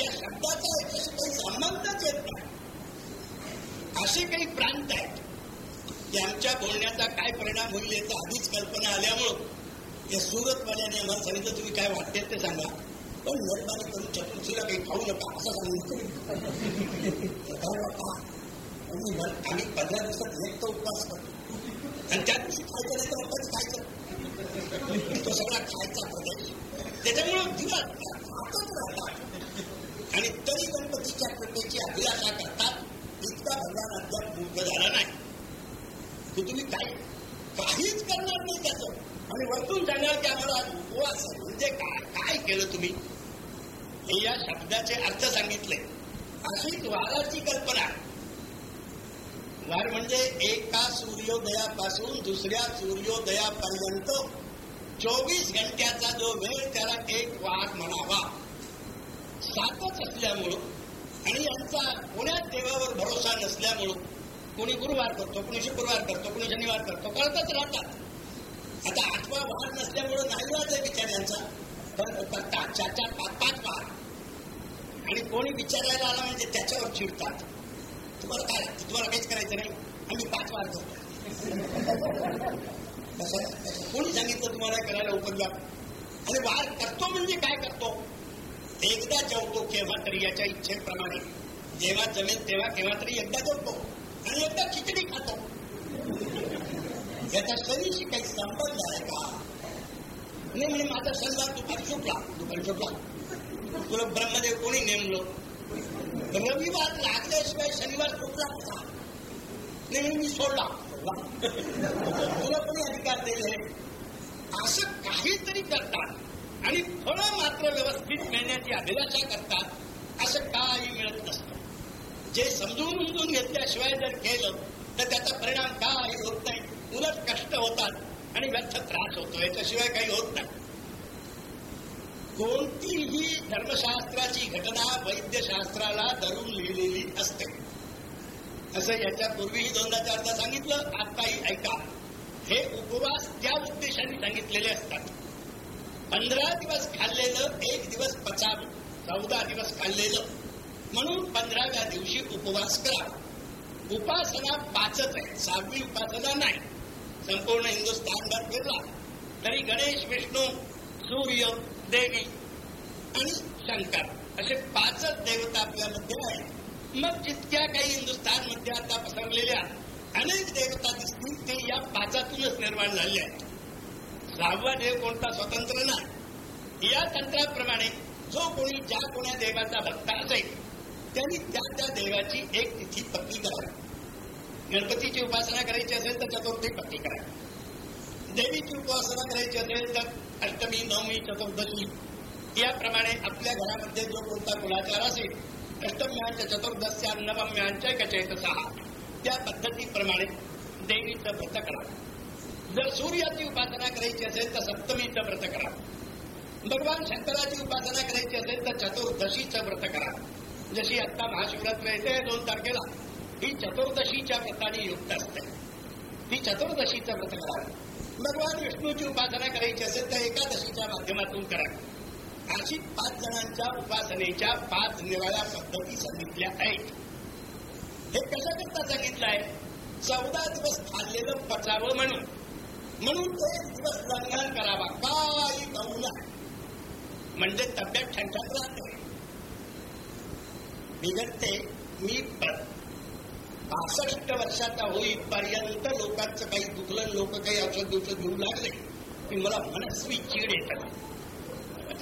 या शब्दाचा याच्याशी काही संबंधच येत नाही. असे काही प्रांत आहेत. की आमच्या बोलण्याचा काय परिणाम होईल याचा आधीच कल्पना आल्यामुळं या सुरतवाल्याने आम्हाला सांगितलं तुम्ही काय वाटते ते सांगा. पण मेहरबानी करून चतुर्थीला काही खाऊ नका असं सांगितलं काय वाटता? आम्ही पंधरा दिवसात एक तर उपवास करतो. आणि त्या दिवशी खायचं नाही तर आपण खायचं. तो सगळा खायचा प्रदेश. त्याच्यामुळं दिवस खातच राहतात. आणि तरी गणपतीच्या कृपेची अभिलाषा करतात. इतका भगवान अद्याप मूर्ख झाला नाही. की तुम्ही काय काहीच करणार नाही त्याचं. आणि वरतून सांगाल की आम्हाला उपवास म्हणजे काय काय केलं तुम्ही? हे या शब्दाचे अर्थ सांगितले. अशी वाराची कल्पना. वार म्हणजे एका सूर्योदयापासून दुसऱ्या सूर्योदयापर्यंत चोवीस घंट्याचा जो वेळ त्याला एक वार म्हणावा. सातच असल्यामुळं आणि यांचा कोण्याच देवावर भरोसा नसल्यामुळं कोणी गुरुवार करतो कोणी शुक्रवार करतो कोणी शनिवार करतो कळतच राहतात. आता आठवा वार नसल्यामुळं नाईलाज आहे बिचाऱ्यांचा. यांचा चार चार पाच पाच वार आणि कोणी विचारायला आला म्हणजे त्याच्यावर चिडतात. तुम्हाला काय तुम्हाला काहीच करायचं नाही. आम्ही पाच वार करतो. कोणी सांगितलं तुम्हाला करायला उपद्व्याप आणि वार करतो म्हणजे काय करतो? एकदा जेवतो केव्हा तरी याच्या इच्छेप्रमाणे. जेव्हा जमेल तेव्हा केव्हा तरी एकदा जेवतो. आणि एकदा खिचडी खातो. याचा शरीरशी काही संबंध आहे का? नाही म्हणजे माझा शनिवार दुपारी सुटला दुपारी सुटला तुला ब्रह्मदेव कोणी नेमलं? रविवार लागल्याशिवाय शनिवार चुकला कसा नाही मी सोडला. तुला कोणी अधिकार दिले? असं काहीतरी करतात आणि फळ मात्र व्यवस्थित मिळण्याची अभिलाषा करतात असं काही मिळत नसतं. जे समजून उमजून घेतल्याशिवाय जर केलं तर त्याचा परिणाम काही होत नाही. उलट कष्ट होतात आणि व्यर्थ त्रास होतो. याच्याशिवाय काही होत नाही. कोणतीही धर्मशास्त्राची घटना वैद्यशास्त्राला धरून लिहिलेली असते. असं याच्यापूर्वीही दोनदा चारदा सांगितलं आताही ऐका. हे उपवास त्या उद्देशाने सांगितलेले असतात. पंधरा दिवस खाल्लेलं एक दिवस पचावं. चौदा दिवस खाल्लेलं. म्हणून पंधराव्या दिवशी उपवास करा. उपासना पाचच आहे. सहावी उपासना नाही. संपूर्ण हिंदुस्थानभर फिरला तरी गणेश विष्णू सूर्य देवी आणि शंकर असे पाचच देवता आपल्यामध्ये आहेत मग जितक्या काही हिंदुस्थानमध्ये आता पसरलेल्या अनेक देवता दिसतील ते या पाचातूनच निर्माण झाले आहेत सहावा देव कोणता स्वतंत्र नाही या तंत्राप्रमाणे जो कोणी ज्या कोण्या देवाचा भक्त असेल त्यांनी त्या त्या देवाची एक तिथी पत्नी करावी गणपतीची उपासना करायची असेल तर चतुर्थी पट्टी करावी देवीची उपासना करायची असेल तर अष्टमी नवमी चतुर्दशी याप्रमाणे आपल्या घरामध्ये जो कोणता कुलाचार असेल अष्टम्यांच्या चतुर्दशा नवम्यांच्या कचेतसहा त्या पद्धतीप्रमाणे देवीचं व्रत करावं जर सूर्याची उपासना करायची असेल तर सप्तमीचं व्रत करावं भगवान शंकराची उपासना करायची असेल तर चतुर्दशीचं व्रत करावं जशी आता महाशिवरात्र येते दोन तारखेला ही चतुर्दशीच्या व्रताने युक्त असते. ही चतुर्दशीचं व्रत करावं भगवान विष्णूची उपासना करायची असेल तर एकादशीच्या माध्यमातून करावी अशी पाच जणांच्या उपासनेच्या पाच निराळ्या पद्धती सांगितल्या आहेत. हे कशाकरता सांगितलं आहे चौदा दिवस खाल्लेलं पचावं म्हणून. म्हणून एक दिवस लंघन करावा. काही करू नये म्हणजे तब्येत ठणठण राहते. बिघडते. मी बासष्ट वर्षाचा होईपर्यंत लोकांचं काही दुखलं लोक काही औषध औषध घेऊ लागले की मला मनस्वी चीड येतात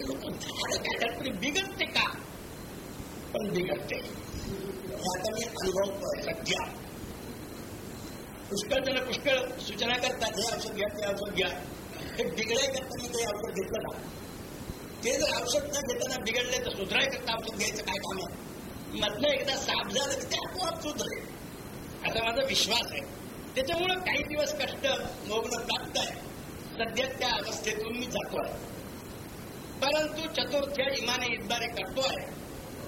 लोक बिघडते का? पण बिघडते. आता मी अनुभव सध्या पुष्कळ जण पुष्कळ सूचना करतात हे औषध घ्या ते औषध घ्या. हे बिघडाय करता मी ते औषध घेतलं ना. ते जर औषध न घेताना बिघडले तर सुधराय करता औषध घ्यायचं काय काम आहे? मधलं एकदा साफ झालं की ते आपोआप सुधरेल. असा माझा विश्वास आहे. त्याच्यामुळं काही दिवस कष्ट भोगणं प्राप्त आहे. सध्या त्या अवस्थेतून मी जातो आहे परंतु चतुर्थ्या इमाने इतबारे आहे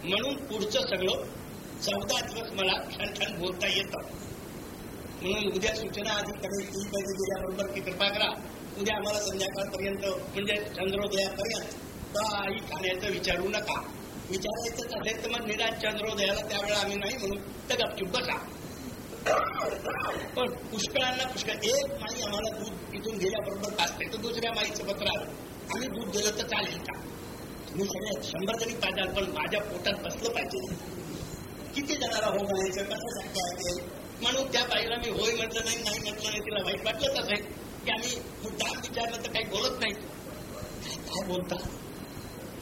म्हणून पुढचं सगळं चौदा दिवस मला छान छान बोलता येतं. म्हणून उद्या सूचना आधी कमी तीन पैसे दिल्याबरोबर की कृपा करा. उद्या आम्हाला संध्याकाळपर्यंत म्हणजे चंद्रोदयापर्यंत काही खाण्याचं विचारू नका. विचारायचंच असेल तर मग निराज चंद्रोदयाला त्यावेळेला आम्ही नाही म्हणून तर गपचूप बसा. पण पुष्कळांना पुष्कळ. एक माई आम्हाला दूध इथून गेल्याबरोबर पाचते तर दुसऱ्या माईचं पत्र आलं आम्ही दूध दिलं तर चालेल का? तुम्ही सगळे शंभर जरी पाहिजे पण माझ्या पोटात बसलं पाहिजे. किती जणाला हो म्हणायचं कसं सांगता येते? म्हणून त्या बाईला मी होय म्हटलं नाही नाही म्हटलं नाही तिला वाईट वाटलंच असेल. की आम्ही मुद्दाम विचारलं तर काही बोलत नाही. काय बोलता?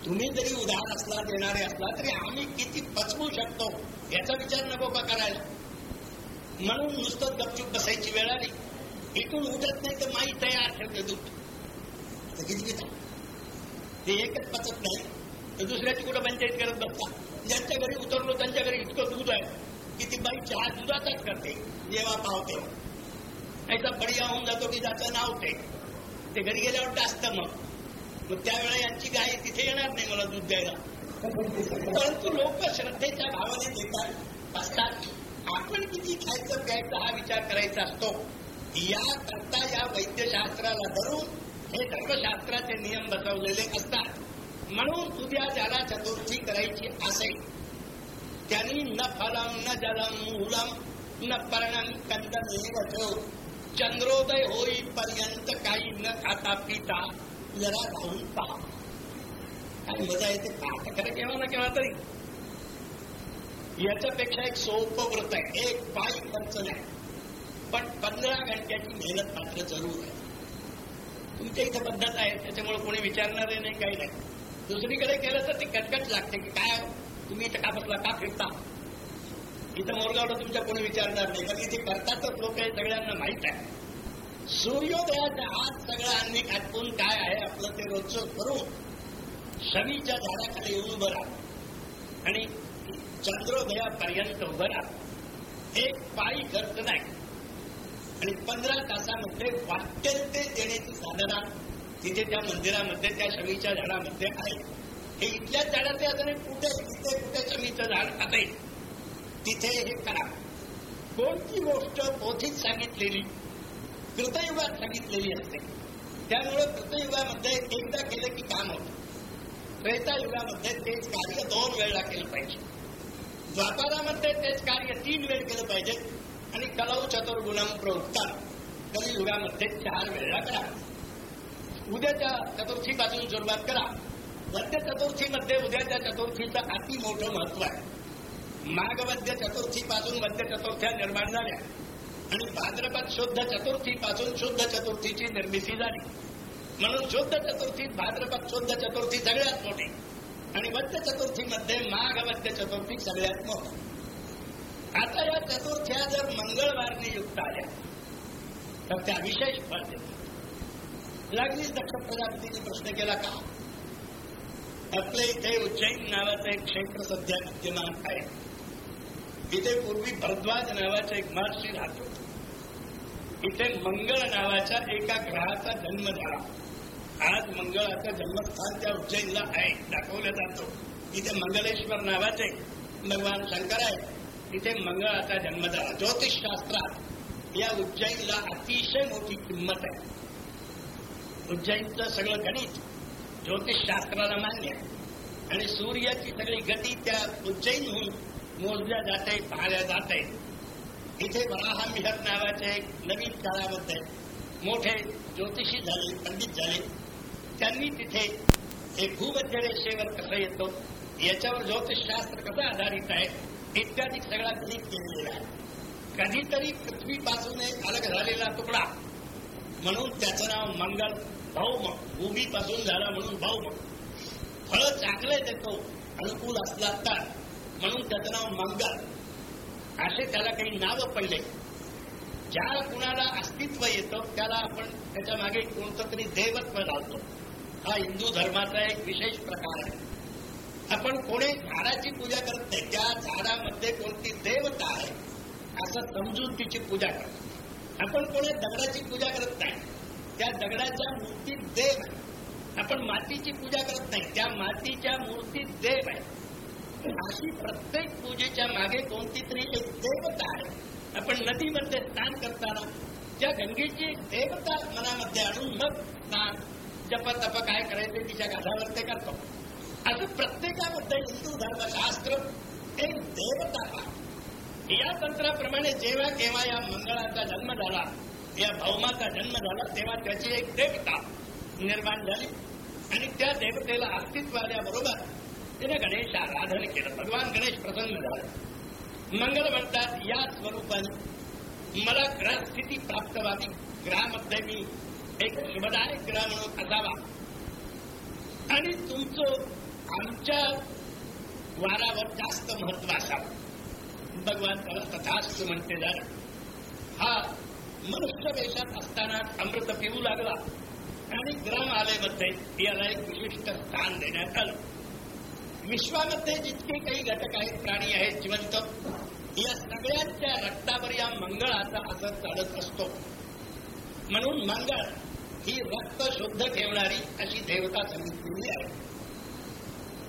तुम्ही जरी उदाहरण असला देणारे असला तरी आम्ही किती पचवू शकतो? याचा विचार नको का करायला? म्हणून नुसतं गपचूप बसायची वेळ आली. इथून उठत नाही तर माई तयार ठेवते दूध. ते एकच पचत नाही. तर दुसऱ्याची कुठं पंचायत करत बसता? ज्यांच्या घरी उतरलो त्यांच्या घरी इतकं दूध आहे की ती बाई चहा दुधाचाच करते. जेव्हा पावते. नाहीतर बढिया होऊन जातो की ज्याचं नाव ते ते घरी गेल्यावर जास्त मग. मग त्यावेळेला यांची गाय तिथे येणार नाही मला दूध द्यायला. परंतु लोक श्रद्धेच्या भावाने देतात. असतात आपण किती खायचं प्यायचं हा विचार करायचा असतो. या करता या वैद्यशास्त्राला धरून हे सर्व शास्त्राचे नियम बसवलेले असतात. म्हणून उद्या ज्याला चतुर्थी करायची असेल त्यांनी न फलम न जलम मूलम न पर्णम कंदमेव चंद्रोदय होईपर्यंत काही न खाता पिता जरा राहून पहा. आणि मजा येते. पाहता खरं केव्हा ना केव्हा तरी. याच्यापेक्षा एक सोपं व्रत आहे. एक पाय खर्च नाही. पण पंधरा घंट्याची मेहनत मात्र जरूर आहे. तुमच्या इथं पद्धत आहे. त्याच्यामुळे कोणी विचारणारे नाही काही नाही. दुसरीकडे केलं तर ती कटकट लागते की काय हो? तुम्ही इथं का बसला का फिरता? इथं मोरगावला तुमच्या कोणी विचारणार नाही. कारण इथे करतातच लोक हे सगळ्यांना माहीत आहे. सूर्योदयाच्या आत सगळं अन्नी आटपून काय आहे आपलं ते रोजचं करून शनीच्या झाडाखाली येऊन बरा आणि चंद्रोदयापर्यंत उभं राहा. एक पायी खर्च नाही. आणि पंधरा तासामध्ये वाटेल ते देण्याची साधना तिथे त्या मंदिरामध्ये त्या शमीच्या झाडामध्ये आहे. हे इथल्या झाडाचे असं नाही कुठे तिथे कुठे शमीचं झाड? आहे तिथे हे करा. कोणती गोष्ट पोथीत सांगितलेली? कृतयुगात सांगितलेली असते. त्यामुळे कृतयुगामध्ये एकदा केलं की काम होतं. त्रेतायुगामध्ये तेच कार्य दोन वेळेला केलं पाहिजे. द्वापारामध्ये तेच कार्य तीन वेळ केलं पाहिजे. आणि कलव चतुर्गुणम प्रवृत्ता कलियुगामध्ये चार वेळा करा. उद्याच्या चतुर्थीपासून सुरुवात करा. मध्य चतुर्थीमध्ये उद्याच्या चतुर्थीचं अति मोठं महत्त्व आहे. माघवद्य चतुर्थीपासून मध्य चतुर्थ्या निर्माण झाल्या. आणि भाद्रपद शुद्ध चतुर्थीपासून शुद्ध चतुर्थीची निर्मिती झाली. म्हणून शुद्ध चतुर्थी भाद्रपद शुद्ध चतुर्थी सगळ्यात मोठी. आणि वद्य चतुर्थीमध्ये माघ वद्य चतुर्थी सगळ्यात मोठा. आता या चतुर्थ्या जर मंगळवारने युक्त आल्या तर त्या विशेष फळ देतात लागलीच दक्ष प्रजापतीने प्रश्न केला का? आपल्या इथे उज्जैन नावाचं एक क्षेत्र सध्या विद्यमान आहे. इथे पूर्वी भरद्वाज नावाचा एक महर्षी राहतो इथे मंगळ नावाच्या एका ग्रहाचा जन्म झाला. आज मंगळाचं जन्मस्थान त्या उज्जैनला आहे दाखवला जातो. इथे मंगलेश्वर नावाचे भगवान शंकर आहे तिथे मंगळाचा जन्म झाला. ज्योतिषशास्त्रात या उज्जैनला अतिशय मोठी किंमत आहे. उज्जैनचं सगळं गणित ज्योतिषशास्त्राला मान्य आहे. आणि सूर्याची सगळी गती त्या उज्जैनहून मोजल्या जाते पाहिल्या जाते. इथे वराहमिहर नावाचे एक नवीन काळामध्ये मोठे ज्योतिषी झाले पंडित झाले. त्यांनी तिथे हे भूमध्य रेषेवर कसं येतो. याच्यावर ज्योतिषशास्त्र कसं आधारित आहे. इत्यादी सगळा गणित केलेला आहे कधीतरी पृथ्वीपासून एक अलग झालेला तुकडा म्हणून त्याचं नाव मंगल भौम. भूमीपासून झाला म्हणून भौम. फळं चांगले देतो अनुकूल असला तर म्हणून त्याचं नाव मंगल. असे त्याला काही नावं पडले. ज्या कुणाला अस्तित्व येतं त्याला आपण त्याच्यामागे कोणतं तरी देवत्व लावतो. हा हिंदू धर्माचा एक विशेष प्रकार आहे. आपण कोणी झाडाची पूजा करत नाही त्या झाडामध्ये कोणती देवता आहे असं समजून तिची पूजा करतो. आपण कोणी दगडाची पूजा करत नाही त्या दगडाच्या मूर्तीत देव आहे. आपण मातीची पूजा करत नाही त्या मातीच्या मूर्तीत देव आहे. अशी प्रत्येक पूजेच्या मागे कोणती तरी एक देवता आहे. आपण नदीमध्ये स्नान करताना त्या गंगेची देवता मनामध्ये आणून मग स्नान जप तप काय करायचं तिच्या गाधावर ते करतो. असं प्रत्येकामध्ये हिंदू धर्मशास्त्र एक देवता या तंत्राप्रमाणे जेव्हा केव्हा या मंगळाचा जन्म झाला या भौमाचा जन्म झाला तेव्हा त्याची एक देवता निर्माण झाली. आणि त्या देवतेला अस्तित्व आल्याबरोबर तिने गणेश आराधन केलं. भगवान गणेश प्रसन्न झाले. मंगल म्हणतात या स्वरूपाने मला ग्रहस्थिती प्राप्त व्हावी ग्रहामध्ये मी एक शुभदायक ग्रह म्हणून असावा. आणि तुमचं आमच्या वारावर जास्त महत्त्व असावं. भगवान त्याला तथास्त म्हणते जर हा मनुष्य वेशात असताना अमृत पिऊ लागला आणि ग्राम आलेमध्ये याला एक विशिष्ट स्थान देण्यात आलं. विश्वामध्ये जितके काही घटक आहेत प्राणी आहेत जिवंत या सगळ्यांच्या रक्तावर या मंगळाचा असर चालत असतो. म्हणून मंगळ ही रक्त शुद्ध ठेवणारी अशी देवता सांगितलेली आहे.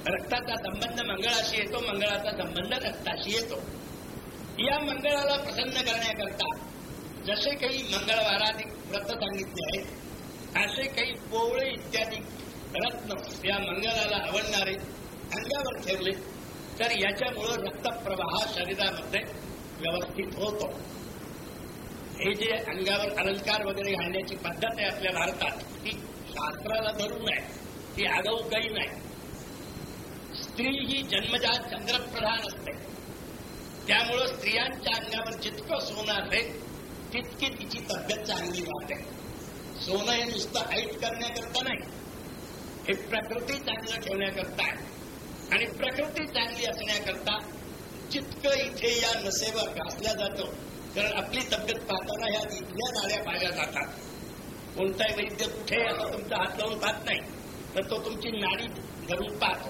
रक्ताचा संबंध मंगळाशी येतो मंगळाचा संबंध रक्ताशी येतो. या मंगळाला प्रसन्न करण्याकरता जसे काही मंगळवारादी व्रत सांगितले आहेत असे काही पोवळे इत्यादी रत्न या मंगळाला आवडणारे अंगावर ठेवले तर याच्यामुळं रक्तप्रवाह शरीरामध्ये व्यवस्थित होतो. हे जे अंगावर अलंकार वगैरे घालण्याची पद्धत आहे आपल्या भारतात ती शास्त्राला धरून आहे ती आगाऊ काही नाही. स्त्री ही जन्मजात चंद्रप्रधान असते. त्यामुळं स्त्रियांच्या अंगावर जितकं सोनं आहे तितकी तिची तब्येत चांगली राहते. सोनं हे नुसतं ऐट करण्याकरता नाही हे प्रकृती चांगलं ठेवण्याकरता आहे. आणि प्रकृती चांगली असण्याकरता जितकं इथे या नसेवर घासल्या जातं कारण आपली तब्येत पाहताना ह्या इथल्या नाड्या पाहिल्या जातात. कोणताही वैद्य कुठे असं तुमचा हात लावून पाहत नाही. तर तो तुमची नाडी धरून पाहतो.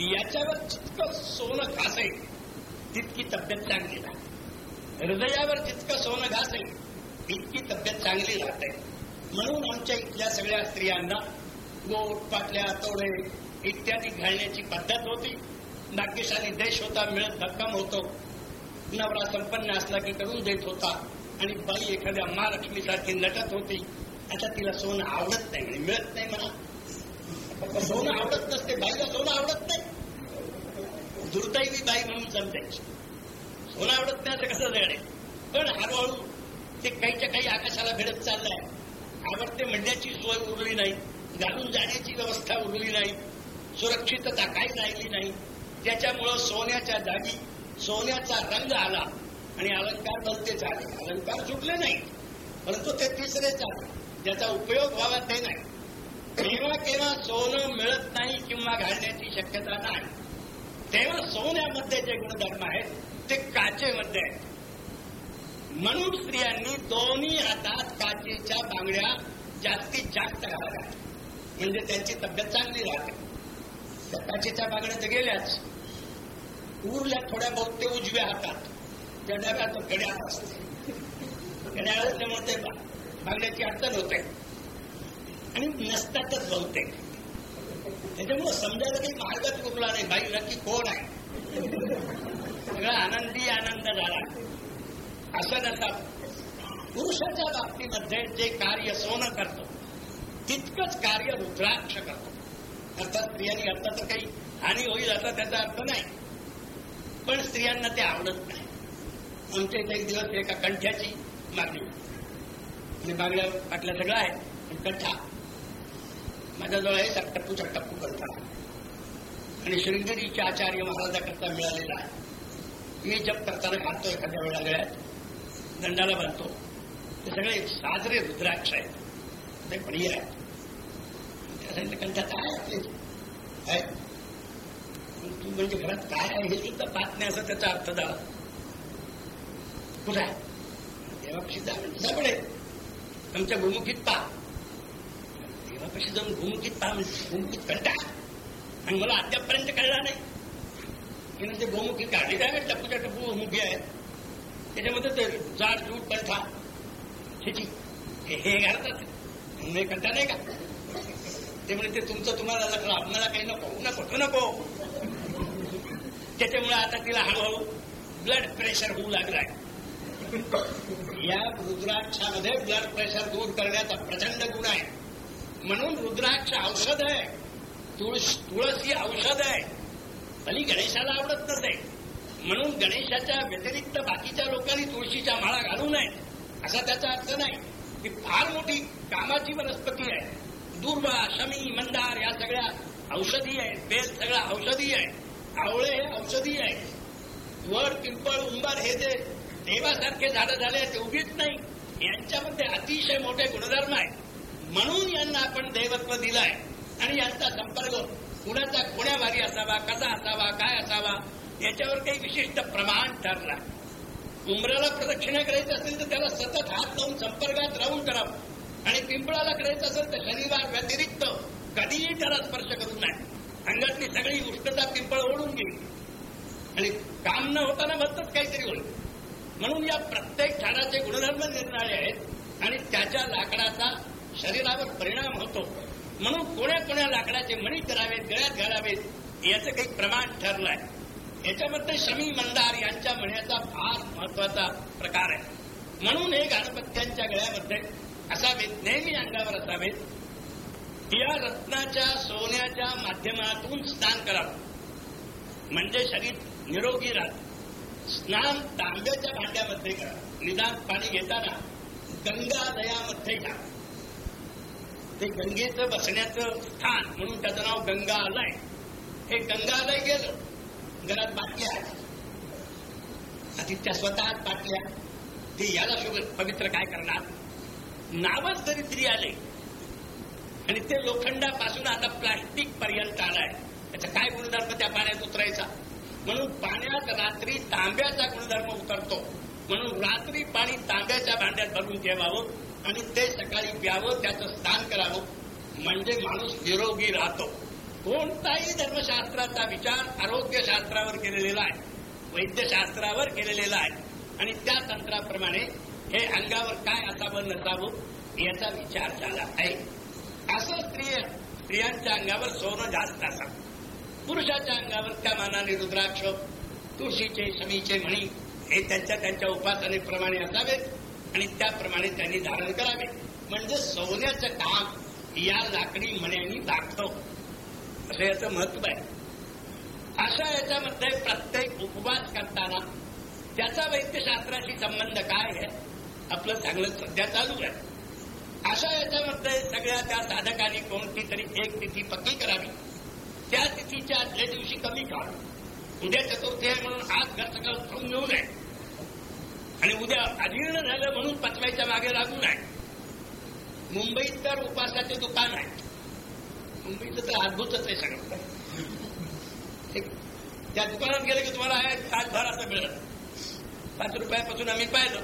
याच्यावर जितकं सोनं घासेल तितकी तब्येत चांगली राहते. हृदयावर जितकं सोनं घासेल तितकी तब्येत चांगली राहते. म्हणून आमच्या इथल्या सगळ्या स्त्रियांना गोट पाटल्या तोडे इत्यादी घालण्याची पद्धत होती. भाग्यशाली देश होता मिळत भक्कम होतो. नवरा संपन्न असला की करून देत होता. आणि बाई एखाद्या महालक्ष्मीसारखी नटत होती. आता तिला सोनं आवडत नाही म्हणजे मिळत नाही म्हणा. सोनं आवडत नसते. बाईला सोनं आवडत नाही. दुर्दैवी बाई म्हणून समजायची सोनं आवडत नाही असं कसं जगणे पण हळूहळू ते काहीच्या काही आकाशाला भिडत चाललंय. आवडते म्हणण्याची सोय उरली नाही. घालून जाण्याची व्यवस्था उरली नाही. सुरक्षितता काही राहिली नाही. त्याच्यामुळं सोन्याच्या जागी सोन्याचा रंग आला आणि अलंकार भलते झाले. अलंकार सुटले नाही. परंतु ते तिसरे झाले. ज्याचा उपयोग व्हावा ते नाही. केव्हा केव्हा सोनं मिळत नाही किंवा घालण्याची शक्यता नाही तेव्हा सोन्यामध्ये जे गुणधर्म आहेत ते काचेमध्ये आहेत. म्हणून स्त्रियांनी दोन्ही हातात काचेच्या बांगड्या जास्तीत जास्त घालाव्यात. म्हणजे त्यांची तब्येत चांगली राहते. त्या काचेच्या बांगड्या तर गेल्याच. उरल्या थोड्या बहुत ते उजव्या हातात. त्या डब्यात घड्याळ असते. घड्याळ असल्यामुळे ते भागण्याची अडचण होते. आणि नसतातच बहुतेक. त्याच्यामुळे समजायला काही मार्गच उरला नाही. भाई नक्की कोण आहे? सगळा आनंदी आनंद झाला. असं नसतं पुरुषाच्या बाबतीमध्ये जे कार्य सोनं करतो तितकंच कार्य रुद्राक्ष करतो. अर्थात स्त्रियांनी आता तर काही हानी होईल असा त्याचा अर्थ नाही. पण स्त्रियांना ते आवडत नाही. आमच्या इथे एक दिवस एका कंठ्याची मागणी. आणि मागण्या पाटल्या सगळं आहे पण कंठा माझ्याजवळ आहे टप्पूचा टप्पू कंठा आणि श्रृंगेरीच्या आचार्य महाराजाकरता मिळालेला आहे. मी जप करताना घालतो एखाद्या वेळा गळ्यात दंडाला बांधतो. ते सगळे साजरे रुद्राक्ष आहेत. ते बढिया आहेत. त्यासाठी कंठात आहे आहे. तू म्हणजे घरात काय आहे हे सुद्धा पाहत नाही असं त्याचा अर्थ झाला. कुठं देवापशी जा म्हणजे जा पडे आमच्या भूमुखीत पहा देवापाशी जाऊन भूमुखीत पहा म्हणजे भूमुखीत कंटा आणि मला अद्यापर्यंत कळला नाही. की म्हणजे गोमुखी काढली काय म्हणजे टप्पूच्या टप्पू मुखी आहेत त्याच्यामध्ये ते जाड जूट कंठा शेती. हे हे घालतात नाही कंठा नाही का? ते म्हणजे ते तुमचं तुम्हाला लग्न आपल्याला काही नको नको नको. त्याच्यामुळे आता तिला हळूहळू ब्लड प्रेशर होऊ लागलाय या रुद्राक्षामध्ये ब्लड प्रेशर दूर करण्याचा प्रचंड गुण आहे. म्हणून रुद्राक्ष औषध आहे. तुळस तुळस ही औषध आहे. आणि गणेशाला आवडत नसे. म्हणून गणेशाच्या व्यतिरिक्त बाकीच्या लोकांनी तुळशीच्या माळा घालू नयेत असा त्याचा अर्थ नाही. ती फार मोठी कामाची वनस्पती आहे. दुर्वा शमी मंदार या सगळ्या औषधी आहेत. बेल सगळ्या औषधी आहे. आवळे हे औषधी आहे. वड पिंपळ उंबर हे जे देवासारखे झाडं झाले ते उगीच नाही. यांच्यामध्ये अतिशय मोठे गुणधर्म आहे म्हणून यांना आपण देवत्व आहे आणि यांचा संपर्क कुणाचा कोण्या भारी असावा कसा असावा काय असावा याच्यावर काही विशिष्ट प्रमाण ठरला. उंबराला प्रदक्षिणा करायचं असेल तर त्याला सतत हात लावून संपर्कात राहून करावं. आणि पिंपळाला करायचं असेल तर शनिवार व्यतिरिक्त कधीही त्याला स्पर्श करू नये. अंगातली सगळी उष्णता पिंपळ ओढून गेली. आणि काम न होताना भरतच काहीतरी होईल. म्हणून या प्रत्येक झाडाचे गुणधर्म निरनिराळे आहेत आणि त्याच्या लाकडाचा शरीरावर परिणाम होतो. म्हणून कोण्या कोण्या लाकडाचे मणी करावेत गळ्यात घालावेत याचं काही प्रमाण ठरलंय. याच्यामध्ये शमी मंदार यांच्या म्हणण्याचा फार महत्त्वाचा प्रकार आहे. म्हणून हे गणपत्यांच्या गळ्यामध्ये असावेत नेहमी अंगावर असावेत. या रत्नाच्या सोन्याच्या माध्यमातून स्नान करावं म्हणजे शरीर निरोगी राहत. स्नान तांब्याच्या भांड्यामध्ये करा. निदान पाणी घेताना गंगादयामध्ये घ्या ते गंगेचं बसण्याचं स्थान म्हणून त्याचं नाव गंगा आलय हे गंगालय गेलं. घरात बाटल्या आधी त्या स्वतः बाटल्या ते याला शुभ पवित्र काय करणार? नावच जरी तरी आले आणि ते लोखंडापासून आता प्लास्टिक पर्यंत आलाय. त्याचा काय गुणधर्म त्या पाण्यात उतरायचा? म्हणून पाण्यात रात्री तांब्याचा गुणधर्म उतरतो. म्हणून रात्री पाणी तांब्याच्या भांड्यात भरून ठेवावं आणि ते सकाळी प्यावं त्याचं स्नान करावं. म्हणजे माणूस निरोगी राहतो. कोणताही धर्मशास्त्राचा विचार आरोग्यशास्त्रावर केलेला आहे. वैद्यशास्त्रावर केलेला आहे. आणि त्या तंत्राप्रमाणे हे अंगावर काय असावं नसावं याचा विचार झाला आहे. असं स्त्रिय स्त्रियांच्या अंगावर सोनं जास्त असावं पुरुषाच्या अंगावर त्या मानाने रुद्राक्ष तुळशीचे शमीचे म्हणी हे त्यांच्या त्यांच्या उपासनेप्रमाणे असावेत आणि त्याप्रमाणे त्यांनी धारण करावे. म्हणजे सोन्याचं काम या लाकडी मण्यानी दाखव असं याचं महत्त्व आहे. अशा याच्यामध्ये प्रत्येक उपवास करताना त्याचा वैद्यशास्त्राशी संबंध काय आहे? आपलं चांगलं सध्या चालू आहे. अशा याच्यामध्ये सगळ्या त्या साधकांनी कोणती तरी एक तिथी पक्की करावी. त्या तिथीच्या आदल्या दिवशी कमी करावी उद्या चतुर्थी आहे म्हणून आज घर सगळं उत्तम घेऊ नये. आणि उद्या अधीर्ण झालं म्हणून पचवायच्या मागे लागू नये. मुंबईत तर उपासाचे दुकान आहे. मुंबईचं तर अद्भुतच आहे सगळं. त्या दुकानात गेलं की तुम्हाला आहे तासभर असं मिळत पाच रुपयापासून आम्ही पाहिलं.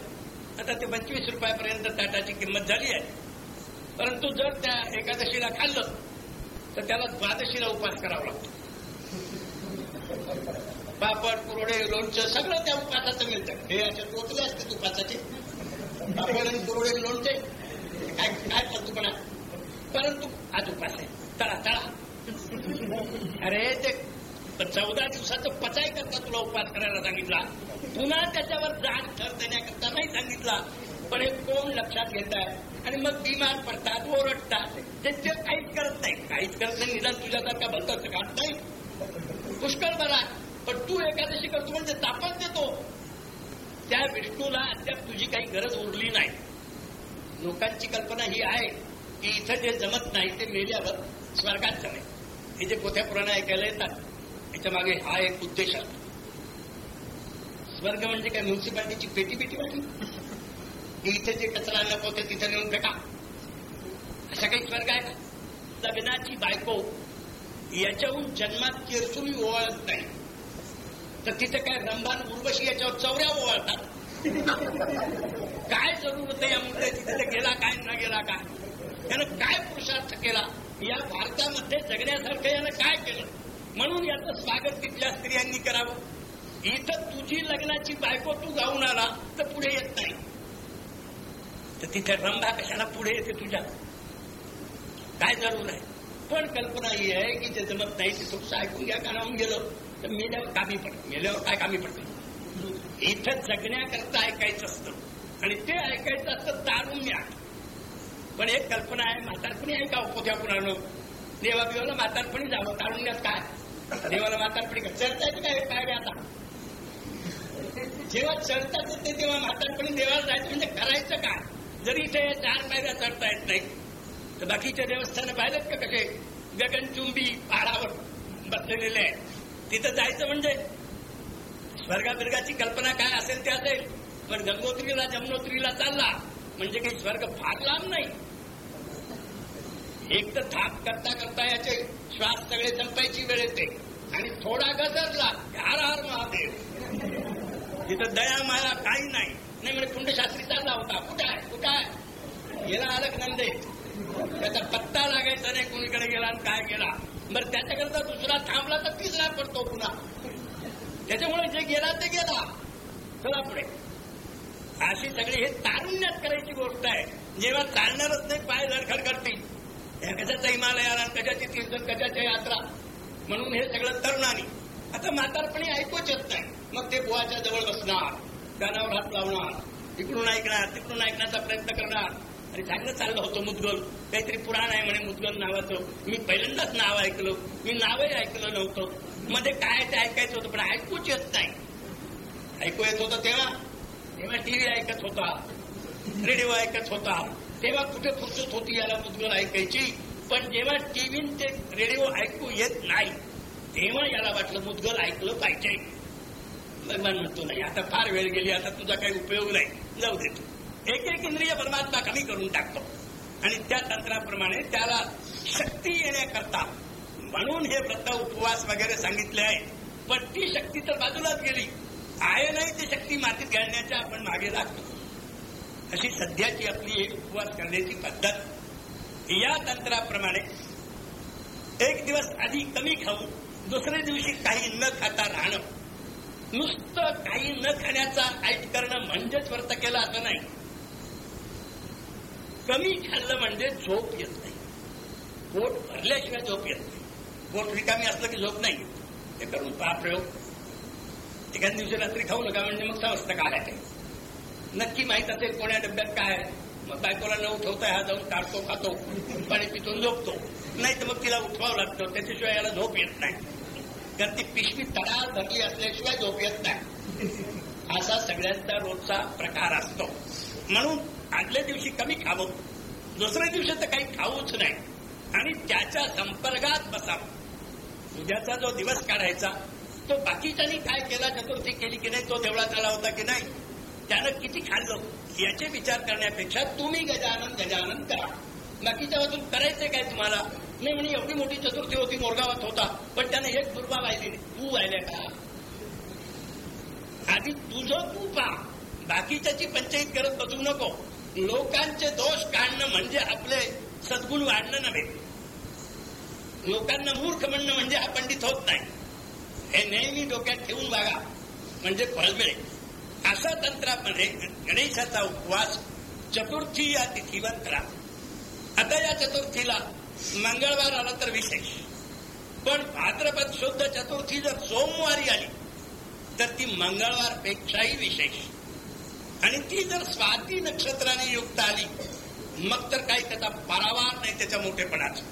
आता ते पंचवीस रुपयापर्यंत ताटाची किंमत झाली आहे. परंतु जर त्या एकादशीला खाल्लं तर त्याला द्वादशीला उपास करावा लागतो. पापड कुरडे लोणचं सगळं त्या उपासाचं मिळतं. हे असे टोचले असते उपासाचे पापड आणि कुरडे लोणचे काय काय पण परंतु आज उपास आहे तळा तळा अरे ते चौदा दिवसाचं पचाय करता तुला उपास करायला सांगितला. पुन्हा त्याच्यावर जाण ठर देण्याकरता नाही सांगितला. पण हे कोण लक्षात घेत आहे आणि मग बिमार पडतात ओरडतात. ते ते काहीच करत नाही. काहीच करत नाही निदान तुझ्यासारखा भलताच काढत नाही. पुष्कळ बरा. पण तू एकादशी करतो म्हणजे तापच देतो. त्या विष्णूला अद्याप तुझी काही गरज उरली नाही. लोकांची कल्पना ही आहे की इथं जे जमत नाही ते मेल्यावर स्वर्गात जमेल हे जे पोथ्या पुराण ऐकायला येतात याच्या मागे हा एक उद्देश असतो. स्वर्ग म्हणजे काय म्युन्सिपाल्टीची पेटी पेटी वाटली की इथे जे कचरा नको ते तिथे नेऊन फेका. असा काही स्वर्ग आहे का? लग्नाची बायको याच्याहून जन्मात किरसुली ओवाळत नाही. तर तिथे काय रंभान उर्वशी याच्यावर चौऱ्या ओवाळतात? काय जरूर होतं या मुद्दे तिथे गेला काय न गेला काय? त्यानं काय पुरुषार्थ केला? या भारतामध्ये जगण्यासारखं यानं काय केलं? म्हणून याचं स्वागत तिथल्या स्त्रियांनी करावं. इथं तुझी लग्नाची बायको तू गाऊन आला तर पुढे येत नाही. तर तिथे रंभा कशाला पुढे येते तुझ्या? काय जरूर आहे? पण कल्पना ही आहे की जे जमत नाही ते ऐकून घ्या कानावून गेलं तर मेल्यावर कामी पडत. मेल्यावर काय कामी पडते? इथं जगण्याकरता ऐकायचं असतं. आणि ते ऐकायचं असतं तारुण्यात पण एक कल्पना आहे म्हातारपणी आहे का पोथ्या पुराण? देवा बिवाला म्हातारपणी जावं. तारुण्यात काय? देवाला म्हातारपणी का? येते काय काय आता? जेव्हा चढतात येते तेव्हा म्हातारपणी देवाला जायचं म्हणजे करायचं काय? जरी इथे चार पायऱ्या चढता येत नाही तर बाकीच्या देवस्थानं पाहिलेत का कसे? गगनचुंबी पहाडावर बसलेले आहेत. तिथं जायचं म्हणजे? स्वर्गाबिर्गाची कल्पना काय असेल ते असेल पण गंगोत्रीला जमनोत्रीला चालला म्हणजे काही स्वर्ग फार लांब नाही. एक तर थाप करता करता याचे श्वास सगळे संपायची वेळ येते आणि थोडा गजरला हर हर महादेव. तिथं दया माया काही नाही. नाही म्हणजे कुंडशास्त्री चालला होता. कुठं आहे? कुठं आहे? गेला अलग नंदे. त्याचा पत्ता लागायचा नाही कोणीकडे गेला आणि काय गेला. बरं त्याच्याकरता दुसरा थांबला तर तिसरा पडतो पुन्हा. त्याच्यामुळे जे गेला ते गेला. चला पुढे. अशी सगळी हे तारुण्यात करायची गोष्ट आहे. जेव्हा चालणारच नाही पाय धडखड करतील. कशाचा हिमालयाला कशाची तीर्थ कशाच्या यात्रा? म्हणून हे सगळं तरुणानी. आता म्हातारपणी ऐकूच येत नाही. मग ते बुवाच्या जवळ बसणार. कानावर हात लावणार. इकडून ऐकणार तिकडून ऐकण्याचा प्रयत्न करणार. आणि चांगलं चाललं होतं मुदगल. काहीतरी पुराण आहे म्हणे मुदगल नावाचं. मी पहिल्यांदाच नाव ऐकलं. मी नावही ऐकलं नव्हतं. मध्ये काय ते ऐकायचं होतं पण ऐकूच येत नाही. ऐकू येत होतं तेव्हा? तेव्हा टीव्ही ऐकत होता. रेडिओ ऐकत होता. तेव्हा कुठे फुरसत होती याला मुदगल ऐकायची? पण जेव्हा टीव्ही ते रेडिओ ऐकू येत नाही तेव्हा याला वाटलं मुदगल ऐकलं पाहिजे. भगवान म्हणतो नाही आता फार वेळ गेली आता तुझा काही उपयोग नाही. जाऊ देतो एक एक इंद्रिय परमात्मा कमी करून टाकतो. आणि त्या तंत्राप्रमाणे त्याला शक्ती येण्याकरता म्हणून हे व्रत उपवास वगैरे सांगितले आहे. पण ती शक्ती तर बाजूलाच गेली. आहे नाही ती शक्ती मातीत घालण्याच्या आपण मागे लागतो. अशी सध्याची आपली एक उपवास करण्याची पद्धत. या तंत्राप्रमाणे एक दिवस आधी कमी खाऊन दुसऱ्या दिवशी काही न खाता राहणं. नुसतं काही न खाण्याचा ऐट करणं म्हणजेच व्रत केलं असं नाही. कमी खाल्लं म्हणजे झोप येत नाही. पोट भरल्याशिवाय झोप येत नाही. पोट रिकामी असलं की झोप नाही. ते करून पहा प्रयोग. एखाद्या दिवशी रात्री खाऊ नका म्हणजे मग समजतं काय आहे ते नक्की माहीत असेल कोण्या डब्यात काय आहे. मग बायकोला न उठवता हा जाऊन काढतो खातो. पाणी पितून झोपतो. नाही तर मग तिला उठवावं लागतं. त्याच्याशिवाय याला झोप येत नाही. कारण ती पिशवी तडाल भरली असल्याशिवाय झोप येत नाही. असा सगळ्यांचा रोजचा प्रकार असतो. म्हणून आदल्या दिवशी कमी खावं. दुसऱ्या दिवशी तर काही खाऊच नाही. आणि त्याच्या संपर्कात बसावं. उद्याचा जो दिवस काढायचा तो बाकीच्यांनी काय केला चतुर्थी केली की नाही तो देवळात आला होता की नाही त्यानं किती खाल्लं याचे विचार करण्यापेक्षा तुम्ही गजानन गजानन करा. बाकीच्या बाजून करायचंय काय तुम्हाला? नाही म्हणे एवढी मोठी चतुर्थी होती मोरगावात होता पण त्याने एक दुर्बा वाहिली तू वाहिल्या का? आधी तुझं तू पा. बाकीच्याची पंचायत करत बसू नको. लोकांचे दोष काढणं म्हणजे आपले सद्गुण वाढणं नव्हे. लोकांना मूर्ख म्हणणं म्हणजे हा पंडित होत नाही. हे नेहमी डोक्यात ठेवून वागा. म्हणजे फळ मिळेल अशा तंत्रामध्ये गणेशाचा उपवास चतुर्थी या तिथीवर करा. आता या चतुर्थीला मंगळवार आला तर विशेष. पण भाद्रपद शुद्ध चतुर्थी जर सोमवारी आली तर ती मंगळवारपेक्षाही विशेष. आणि ती जर स्वाती नक्षत्राने युक्त आली मग तर काही त्याचा परावार नाही त्याच्या मोठेपणाचा.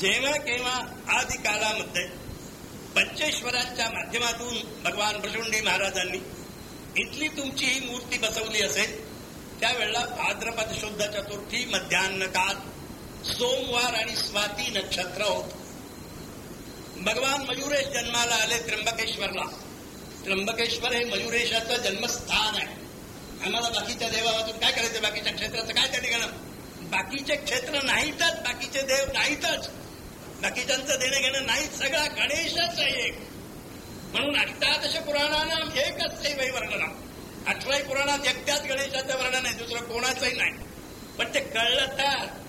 जेव्हा केव्हा आदि काळामध्ये पंचेश्वरांच्या माध्यमातून भगवान भ्रशुंडी महाराजांनी इथली तुमची ही मूर्ती बसवली असेल त्यावेळेला भाद्रपद शुद्ध चतुर्थी मध्यान्ह काळ सोमवार आणि स्वाती नक्षत्र होत. भगवान मयुरेश जन्माला आले त्र्यंबकेश्वरला. त्र्यंबकेश्वर हे मयुरेशाचं जन्मस्थान आहे. आम्हाला बाकीच्या देवावातून काय करायचं? बाकीच्या क्षेत्राचं काय त्या ठिकाणं बाकीचे क्षेत्र नाहीतच बाकीचे देव नाहीतच. बाकीच्यांचं देणं घेणं नाही सगळा गणेशच आहे एक. म्हणून अष्टादश पुराणानं एकच ते वर्णना अठराही पुराणात एकट्याच गणेशाचं वर्णन आहे दुसरं कोणाचंही नाही. पण ते कळलं तर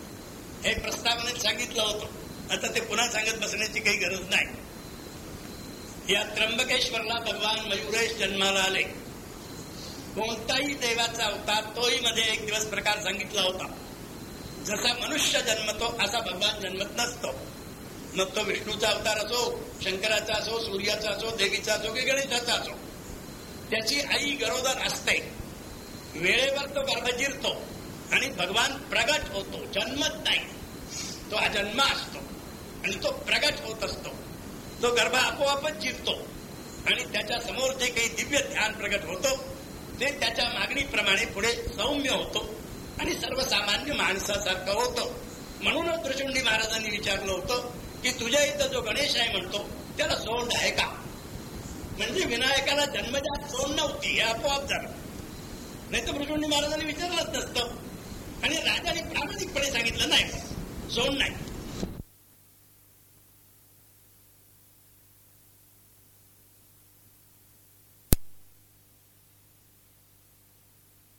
हे प्रस्तावनेत सांगितलं होतं. आता ते पुन्हा सांगत बसण्याची काही गरज नाही. या त्र्यंबकेश्वरला भगवान मयुरेश जन्माला आले. कोणताही देवाचा अवतार तोही मध्ये एक दिवस प्रकार सांगितला होता. जसा मनुष्य जन्मतो असा भगवान जन्मत नसतो. मग तो विष्णूचा अवतार असो शंकराचा असो सूर्याचा असो देवीचा असो की गणेशाचा असो. त्याची आई गरोदर असते. वेळेवर तो गर्भ जिरतो आणि भगवान प्रगट होतो जन्मत नाही. तो अजन्मा असतो. आणि तो प्रगट होत असतो. तो गर्भ आपोआपच चिरतो आणि त्याच्यासमोर जे काही दिव्य ध्यान प्रगट होतं ते त्याच्या मागणीप्रमाणे पुढे सौम्य होतो. आणि सर्वसामान्य माणसासारखं होतं. म्हणूनच त्रिशुंडी महाराजांनी विचारलं होतं की तुझ्या इथं जो गणेश आहे म्हणतो त्याला सोंड आहे का? म्हणजे विनायकाला जन्मजात सोंड नव्हती हे आपोआप झालं. नाही तर त्रिशुंडी महाराजांनी विचारलंच नसतं. आणि राजाने प्रामाणिकपणे सांगितलं नाही son like